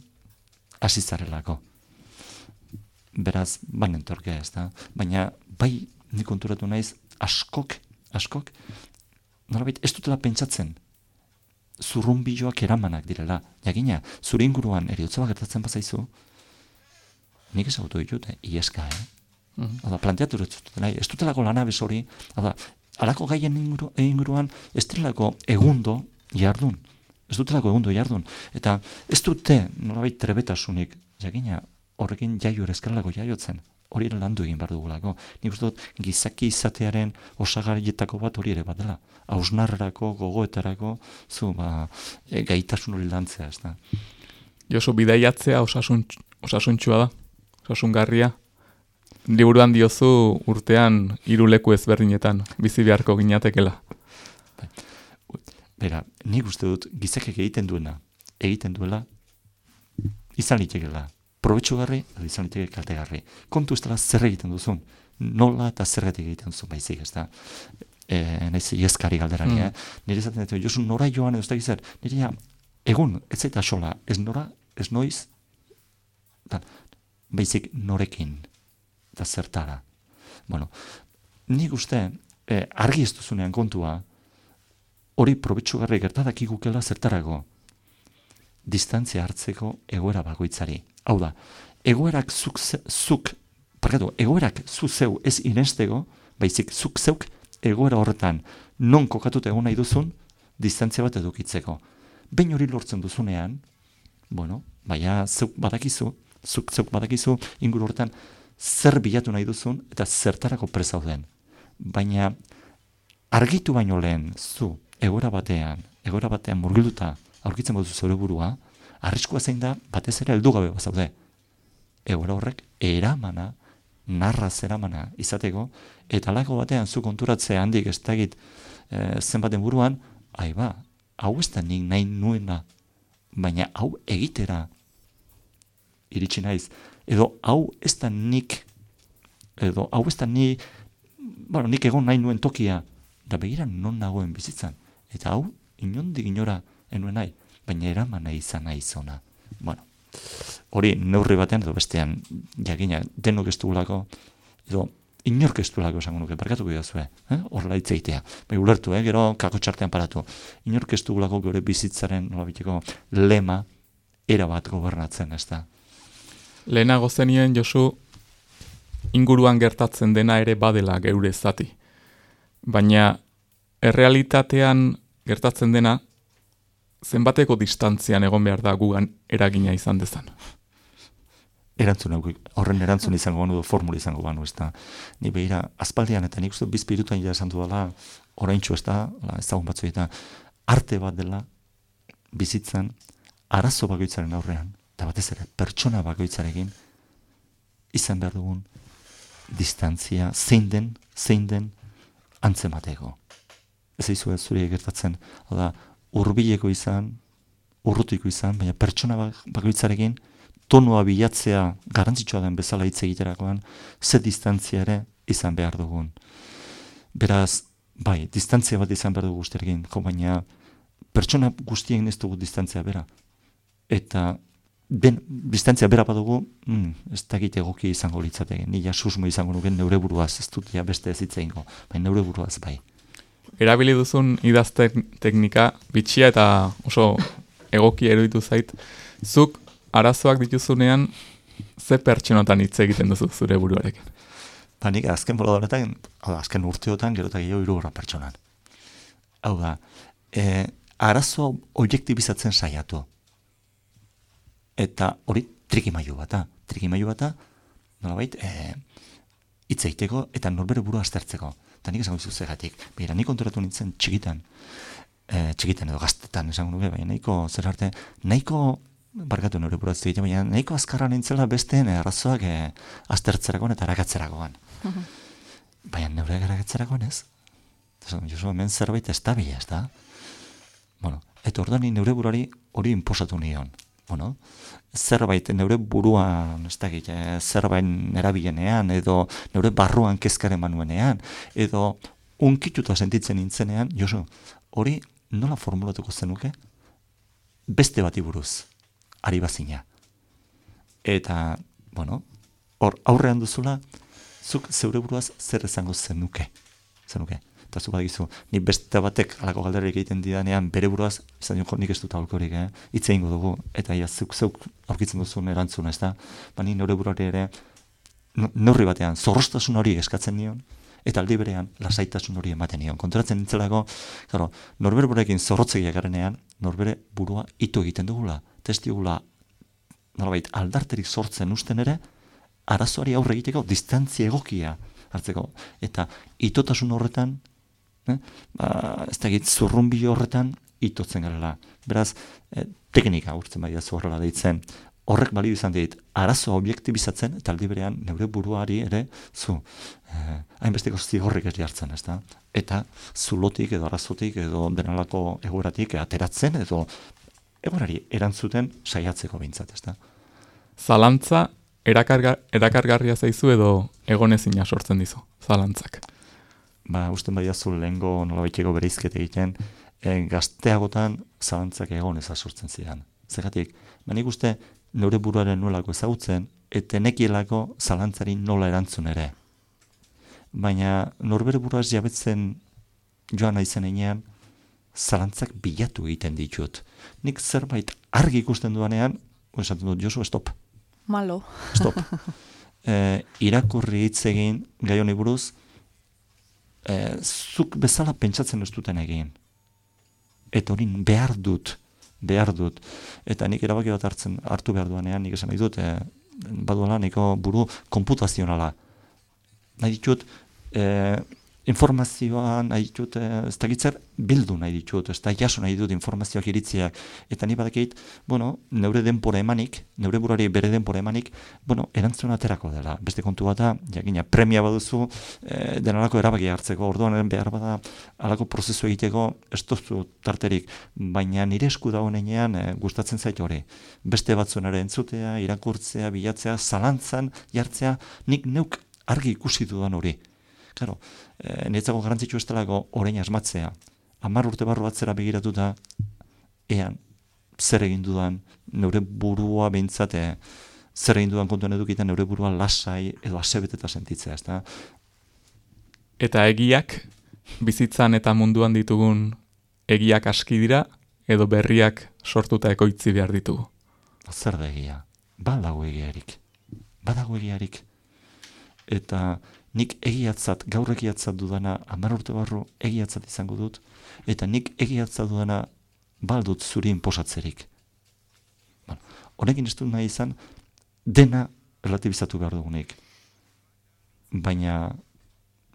hasi zarelako. Beraz, banen torke ez da, baina bai ni konturatu naiz askok, askok, nolabait ez dutela pentsatzen, zurrunbiloak eramanak direla. Jakina, zure inguruan eriotza bat gertatzen bazaizu, nik ezagutu ditut, eh? ieska, eh? Mhm. Hada, planteatu zuten, nahi, ez dutelako lanabez hori, hada, alako gaien inguru, inguruan, ez direlako egundo jardun, ez dutelako egundo jardun, eta ez dute, nolabait trebetasunik, jakina, horrekin jaio ere eskarelako jaiotzen, hori ere landu egin behar dugulako. Nik uste dut gizaki izatearen osagarietako bat hori ere bat dela. Hausnarrerako, gogoetarako, zu, ba, e, gaitasun hori lantzea, ez da. Josu, bidaiatzea osasun, osasuntxua da, osasungarria. Liburuan diozu urtean hiru leku ezberdinetan bizi beharko ginatekela. Bera, nik uste dut gizakek egiten duena, egiten duela, izan litekeela. Probetxugarri, edo izan liteke kaltegarri. Kontu ez zer egiten duzun. Nola eta zergatik egiten duzun baizik, ez da. E, naiz iezkari galderari, Mm. eh? Nire esaten dut, Josu, nora joan ez da zer, nire ja, egun, ez zaita sola, ez nora, ez noiz, da, baizik norekin, eta zertara. Bueno, nik uste, eh, argi ez duzunean kontua, hori probetxugarri gertadakigukela zertarago, distantzia hartzeko egoera bakoitzari. Hau da, egoerak zuk, zuk parkatu, egoerak zu zeu ez inestego, baizik zuk zeuk egoera horretan non kokatuta egon nahi duzun, distantzia bat edukitzeko. Behin hori lortzen duzunean, bueno, baina zeuk badakizu, zuk zeuk badakizu inguru horretan zer bilatu nahi duzun eta zertarako prezauden. Baina argitu baino lehen zu egoera batean, egoera batean murgilduta aurkitzen baduzu zure burua, arriskua zein da batez ere heldu gabe bazaude. Egoera horrek eramana, narra zeramana izateko, eta alako batean zu konturatzea handik ez dakit e, zenbaten buruan, ai ba, hau ez da nik nahi nuena, baina hau egitera iritsi naiz. Edo hau ez da nik, edo hau ez da ni, bueno, nik egon nahi nuen tokia, da begira non nagoen bizitzan. Eta hau, inondik inora enuen nahi, baina eramana izan nahi zona. Bueno, hori neurri batean edo bestean jakina denok ez dugulako, edo inork ez dugulako esango nuke, barkatuko idazue, eh? horrela hitz. Bai, ulertu, eh? gero kako txartean paratu. Inork ez dugulako gure bizitzaren nolabiteko lema era bat gobernatzen, ez da. Lehenago zenien Josu inguruan gertatzen dena ere badela geure zati. Baina errealitatean gertatzen dena zenbateko distantzian egon behar da gugan eragina izan dezan. erantzun horren erantzun izango banu, formula izango banu, ez da. Ni behira, aspaldian eta nik uste bizpirutan ja esan dudala, oraintxu ez da, la, ezagun batzu eta arte bat dela bizitzan arazo bakoitzaren aurrean, eta batez ere pertsona bakoitzarekin izan behar dugun distantzia, zein den, zein den antzemateko. Ez izu ez zuri gertatzen, da, hurbileko izan, urrutiko izan, baina pertsona bak- bakoitzarekin tonua bilatzea garrantzitsua den bezala hitz egiterakoan, ze distantzia ere izan behar dugun. Beraz, bai, distantzia bat izan behar dugu guztiarekin, jo, baina pertsona guztien ez dugu distantzia bera. Eta ben, distantzia bera badugu, mm, ez dakit egoki izango litzateke. Ni ja susmo izango nuke neure buruaz, ez dut ja beste ez hitz egingo, baina neure buruaz bai. Erabili duzun idazte teknika bitxia eta oso egoki eruditu zait. Zuk arazoak dituzunean ze pertsonotan hitz egiten duzu zure buruarekin. Ba, nik azken bola honetan, da, azken urteotan gero eta gehiago hirugarren pertsonan. Hau da, e, arazo objektibizatzen saiatu. Eta hori trikimailu bata. Trikimailu bata, nolabait, e, hitz egiteko eta norbere burua aztertzeko. Eta nik esango dizu zegatik. Bera, nik konturatu nintzen txikitan, e, txikitan edo gaztetan esango nuke, baina nahiko zer arte, nahiko barkatu nire burua egiten, baina nahiko azkarra nintzela besteen arazoak e, aztertzerakoan eta arakatzerakoan. baina neure arakatzerakoan ez. Esan, Josu, hemen zerbait ez da bila, ez da? Bueno, eta orduan ni neure buruari hori inposatu nion. Bueno, zerbait neure buruan, ez da eh, zerbait erabilenean, edo neure barruan kezkaren manuenean, edo unkituta sentitzen nintzenean, Josu, hori nola formulatuko zenuke? Beste bati buruz, ari bazina. Eta, bueno, hor aurrean duzula, zuk zeure buruaz zer esango zenuke. Zenuke. Eta zuk badakizu, ni beste batek alako galderik egiten didanean, bere buruaz, izan joko nik ez dut aholkorik, eh? Itze egingo dugu, eta ia, zuk zeuk aurkitzen duzun erantzuna, ez da? Ba, ni nore buruari ere, neurri batean, zorrostasun hori eskatzen nion, eta aldi berean lasaitasun hori ematen nion. Konturatzen nintzelako, claro, norbere buruekin zorrotzegia garenean, norbere burua ito egiten dugula. Testigula, nolabait, aldarterik sortzen usten ere, arazoari aurre egiteko distantzia egokia hartzeko. Eta itotasun horretan, eh, ba, ez da zurrunbi horretan itotzen garela. Beraz, eh, teknika urtzen badia horrela deitzen, horrek balio izan dit, arazoa objektibizatzen, eta aldi berean neure buruari ere, zu, eh, hainbesteko zigorrik ez jartzen, ez da? Eta zulotik edo arazotik edo denalako egoeratik ateratzen edo egoerari erantzuten saiatzeko bintzat, ez da? Zalantza erakarga, erakargarria zaizu edo egonezina sortzen dizu, zalantzak. Ba, usten badiazu lehengo nolabaiteko bereizketa egiten, e, gazteagotan zalantzak egon ez sortzen zidan. Zergatik, ba, nik uste neure buruaren nolako ezagutzen, eta nekielako zalantzari nola erantzun ere. Baina norbere buruaz jabetzen joan naizen enean, zalantzak bilatu egiten ditut. Nik zerbait argi ikusten duanean, esaten dut, Josu, stop, Malo. stop. e, irakurri hitz egin gai honi buruz, e, zuk bezala pentsatzen ez duten egin. Eta hori behar dut, behar dut. Eta nik erabaki bat hartzen hartu behar duanean, nik esan nahi dut, e, baduela niko buru komputazionala. Nahi ditut, e, informazioa nahi ditut, e, ez dakitzer, bildu nahi ditut, ez da jaso nahi ditut informazioak iritziak. Eta ni badakit, bueno, neure denpora emanik, neure burari bere denpora emanik, bueno, erantzun aterako dela. Beste kontu bat da, jakina, premia baduzu, e, denalako erabaki hartzeko, orduan behar bada, alako prozesu egiteko, ez duzu tarterik, baina nire esku dagoenean e, gustatzen zait hori. Beste batzuen ere entzutea, irakurtzea, bilatzea, zalantzan jartzea, nik neuk argi ikusi dudan hori. Claro, e, niretzako garrantzitsu ez delako orain asmatzea. Hamar urte barru batzera begiratuta, ean, zer egin dudan, neure burua behintzate, zer egin dudan kontuan edukitan, neure burua lasai edo asebeteta sentitzea, ezta? Eta egiak, bizitzan eta munduan ditugun egiak aski dira, edo berriak sortuta ekoitzi behar ditugu. Zer da egia? Badago egiarik. Badago egiarik. Eta nik egiatzat, gaur egiatzat dudana, hamar urte barru egiatzat izango dut, eta nik egiatzat dudana baldut zuri inposatzerik. Bueno, honekin ez dut nahi izan, dena relativizatu behar dugunik. Baina,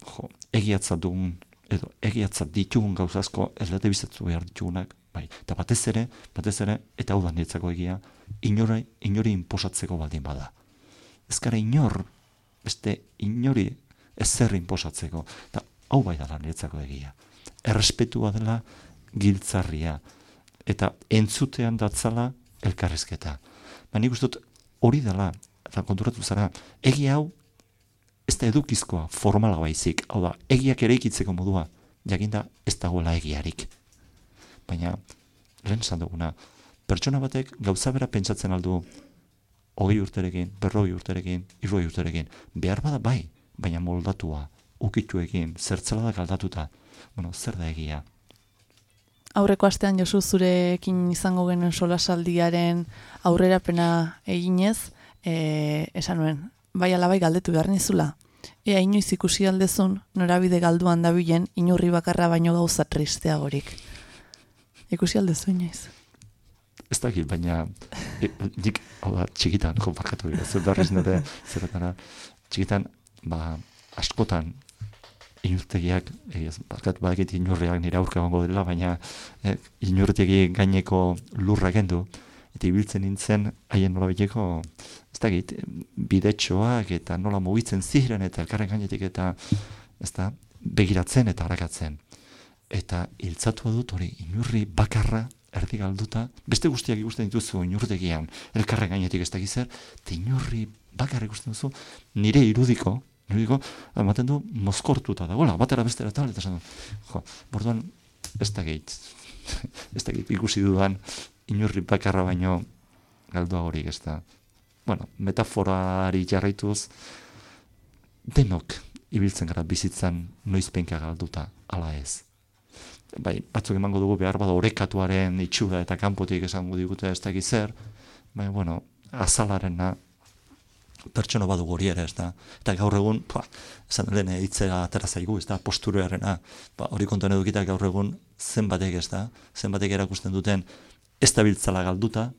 jo, egiatzat dugun, edo egiatzat ditugun gauzazko relativizatu behar ditugunak, bai, eta batez ere, batez ere, eta hau da niretzako egia, inori, inori inposatzeko baldin bada. Ez gara inor, beste inori ezer inposatzeko, eta hau bai dela niretzako egia. Errespetua dela giltzarria, eta entzutean datzala elkarrezketa. Ba, nik dut hori dela, eta konturatu zara, egia hau ez da edukizkoa, formala baizik, hau da, egiak ere ikitzeko modua, jakinda ez dagoela egiarik. Baina, lehen esan duguna, pertsona batek gauza bera pentsatzen aldu hogei urterekin, berrogei urterekin, irrogei urterekin. Behar bada bai, baina moldatua, ukituekin, zertzela da aldatuta. Bueno, zer da egia? Aurreko astean Josu zurekin izango genuen solasaldiaren aurrerapena eginez, e, esan nuen, bai alabai galdetu behar nizula. Ea inoiz ikusi aldezun, norabide galduan dabilen, inurri bakarra baino gauza tristeagorik. Ikusi aldezu inoiz. Ez dakit, baina e, nik, hau da, txikitan, jo, bakatu dira, zer berriz nire zeretara, txikitan, ba, askotan, inurtegiak, ez, bakat badakit inurriak nire aurka dela, baina eh, inurtegi gaineko lurra kendu, eta ibiltzen nintzen haien nola biteko, ez dakit, bidetxoak eta nola mugitzen ziren eta elkarren gainetik eta ez da, begiratzen eta harakatzen. Eta hiltzatua dut hori inurri bakarra erdi galduta, beste guztiak ikusten dituzu inurtegian, elkarren gainetik ez dakiz zer, eta inurri bakarra ikusten duzu, nire irudiko, irudiko, ematen du mozkortuta dagoela, batera bestera tal, eta esan jo, borduan, ez dakit, ez dakit ikusi dudan inurri bakarra baino galduagorik ez da. Bueno, metaforari jarraituz, denok ibiltzen gara bizitzan noizpenka galduta, ala ez. Bai, batzuk emango dugu behar bada orekatuaren itxura eta kanpotik esango digute ez dakiz zer, bai, bueno, azalarena pertsono badugu hori ere, ez da. Eta gaur egun, pa, esan lehen hitzera atera zaigu, ez da, posturearena, ba, hori kontuan edukita gaur egun zenbatek, ez da, zenbatek erakusten duten ez da biltzala galduta,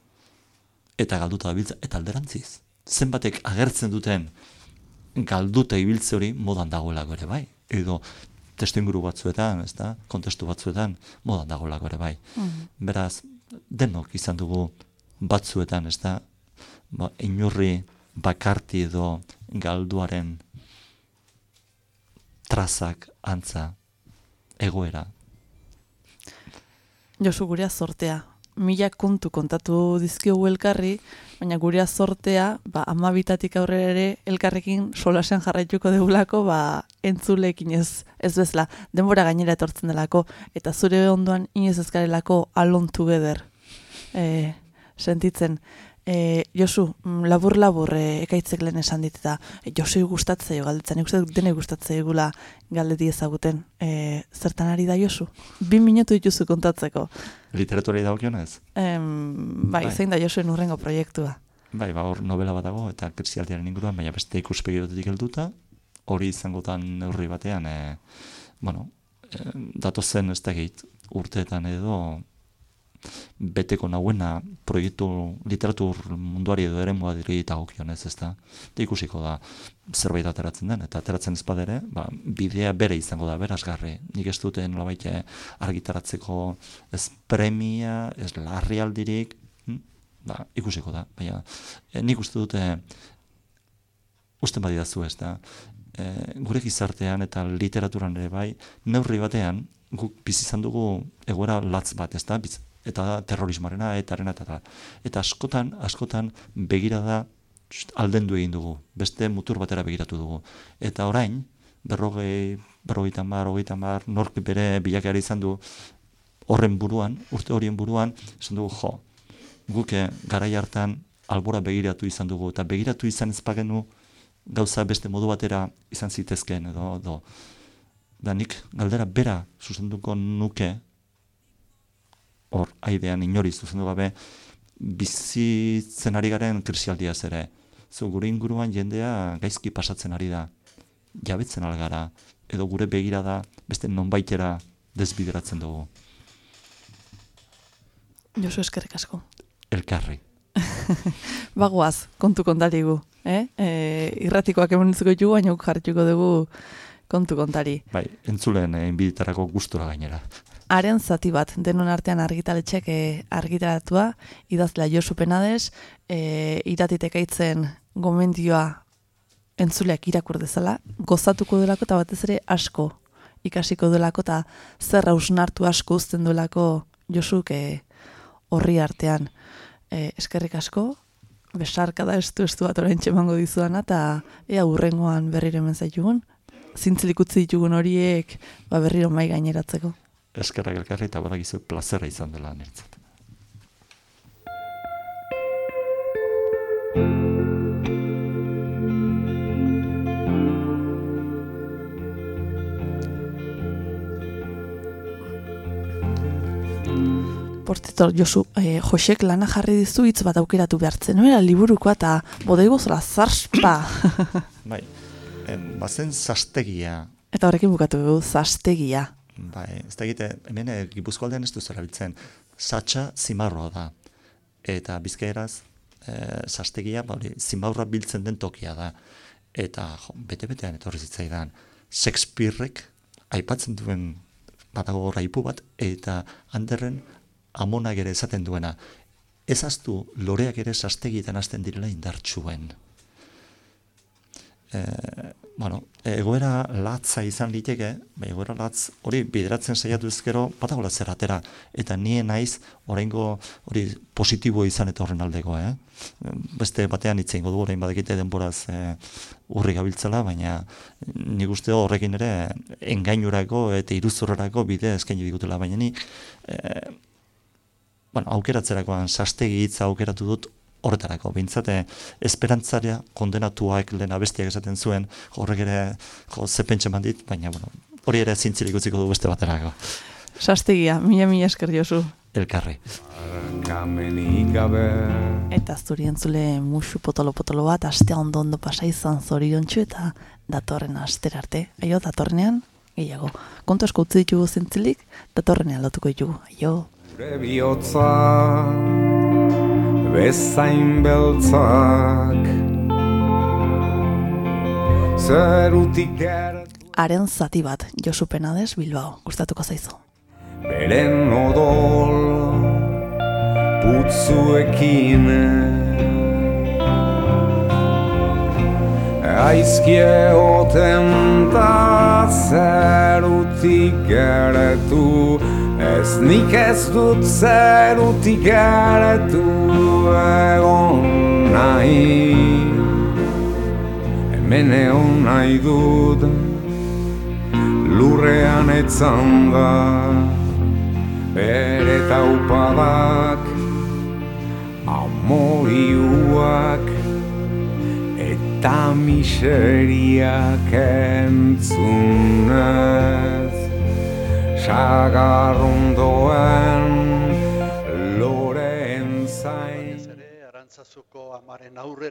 eta galduta da biltza, eta alderantziz. Zenbatek agertzen duten galduta ibiltze hori modan dagoelako ere bai. Edo testu inguru batzuetan, ez da, kontestu batzuetan modan dagoelako ere bai. Beraz, denok izan dugu batzuetan, ez da, ba, inurri bakarti edo galduaren trazak antza egoera. Josu gurea sortea. Mila kontu kontatu dizkiogu elkarri, baina gurea sortea, ba, amabitatik aurrera ere elkarrekin solasean jarraituko degulako, ba, entzulekin ez, ez bezala, denbora gainera etortzen delako, eta zure ondoan inoiz ezkarelako alone together e, sentitzen. E, Josu, mm, labur-labur e, ekaitzek lehen esan dit eta e, Josu gustatze galdetzen, nik uste dut dene gustatze egula galdeti ezaguten. E, zertan ari da Josu? Bi minutu dituzu kontatzeko. Literaturari dagokionez? Em, bai, Bai. zein da Josuen urrengo proiektua. Bai, ba, hor novela bat dago eta krisialdiaren inguruan, baina beste ikuspegirotetik helduta, hori izangotan neurri batean, e, bueno, e, datozen ez dakit urteetan edo beteko nahuena proiektu literatur munduari edo ere diri dagokionez, ez da. Eta ikusiko da zerbait ateratzen den, eta ateratzen ez badere, ba, bidea bere izango da, berazgarri. Nik ez dute nolabait eh, argitaratzeko ez premia, ez larrialdirik, hm? ba, ikusiko da. Baina eh, nik uste dute usten badidazu ez da, e, gure gizartean eta literaturan ere bai, neurri batean, guk bizi izan dugu egoera latz bat, ez da, Biz- eta da terrorismoarena, eta arena, eta, eta, eta askotan, askotan begirada txt, aldendu egin dugu, beste mutur batera begiratu dugu. Eta orain, berrogei, berrogeita mar, hogeita mar, nork bere bilakera izan du, horren buruan, urte horien buruan, esan dugu, jo, guk eh, garai hartan albora begiratu izan dugu, eta begiratu izan ez bagenu gauza beste modu batera izan zitezkeen, edo, edo. Da nik galdera bera zuzenduko nuke, hor aidean inori zuzendu gabe, bizitzen ari garen krisialdiaz ere. Zu gure inguruan jendea gaizki pasatzen ari da, jabetzen algara, edo gure begirada beste nonbaitera desbideratzen dugu. Josu eskerrik asko. Elkarri. Bagoaz, kontu kontari gu. Eh? E, irratikoak emonitzuko jugu, baina guk jarrituko dugu kontu kontari. Bai, entzulen eh, inbiditarako gustura gainera. Haren zati bat, denon artean argitaletxek e, argitaratua, idazlea Josu Penades, e, iratitekaitzen gomendioa entzuleak irakur dezala, gozatuko delako eta batez ere asko ikasiko delako eta zer hausnartu asko uzten duelako Josuk e, horri artean. E, eskerrik asko, besarka da estu estu bat orain txemango dizuana eta ea urrengoan berriro hemen zaitugun, zintzilik utzi ditugun horiek ba, berriro mai gaineratzeko eskerrak elkarri eta badagizu plazera izan dela niretzat. Portetor, Josu, e, Josek lana jarri dizu hitz bat aukeratu behartzen, nuera liburukoa eta bodei gozola zarspa. bai, en, bazen zastegia. Eta horrekin bukatu behu, zastegia bai, ez da egite, hemen e, Gipuzko aldean ez du zerabiltzen, satxa zimarroa da. Eta bizkaieraz, e, zastegia, ba, hori, zimarroa biltzen den tokia da. Eta, bete-betean etorri zitzaidan, Shakespearek aipatzen duen badago raipu bat, eta handerren amonak ere esaten duena, ezaztu loreak ere zastegietan hasten direla indartsuen. E, bueno, egoera latza izan liteke, bai, egoera latz hori bideratzen saiatu ezkero badagola zer atera, eta nien naiz oraingo hori positibo izan eta horren aldeko, eh? Beste batean hitz egingo du orain badekite denboraz e, urri gabiltzala, baina nik uste horrekin ere engainurako eta iruzurrarako bide eskaini digutela, baina ni e, bueno, aukeratzerakoan sastegi hitza aukeratu dut horretarako. Bintzate, esperantzaria kondenatuak lehen abestiak esaten zuen, horrek ere jo, ze pentsa mandit, baina bueno, hori ere zintzilik utziko du beste baterako. Sastegia, mila mila esker Josu. Elkarri. Eta zuri entzule musu potolo-potolo bat, astea ondo ondo pasa izan zoriontsu eta datorren astera arte. Aio, datorrenean, gehiago. Kontu asko utzi ditugu zintzilik, datorrenean lotuko ditugu. Aio. Gure bihotza bezain beltzak Zerutik Haren zati bat, Josu Penades Bilbao, gustatuko zaizu. beren odol putzuekin. Aizkie oten da zerutik gertu Ez nik ez dut zerutik gertu egon nahi. Hemen egon nahi dut lurrean etzan da bere taupadak amoriuak eta miseriak entzunez sagarrondoen loreen zain. Arantzazuko amaren aurrera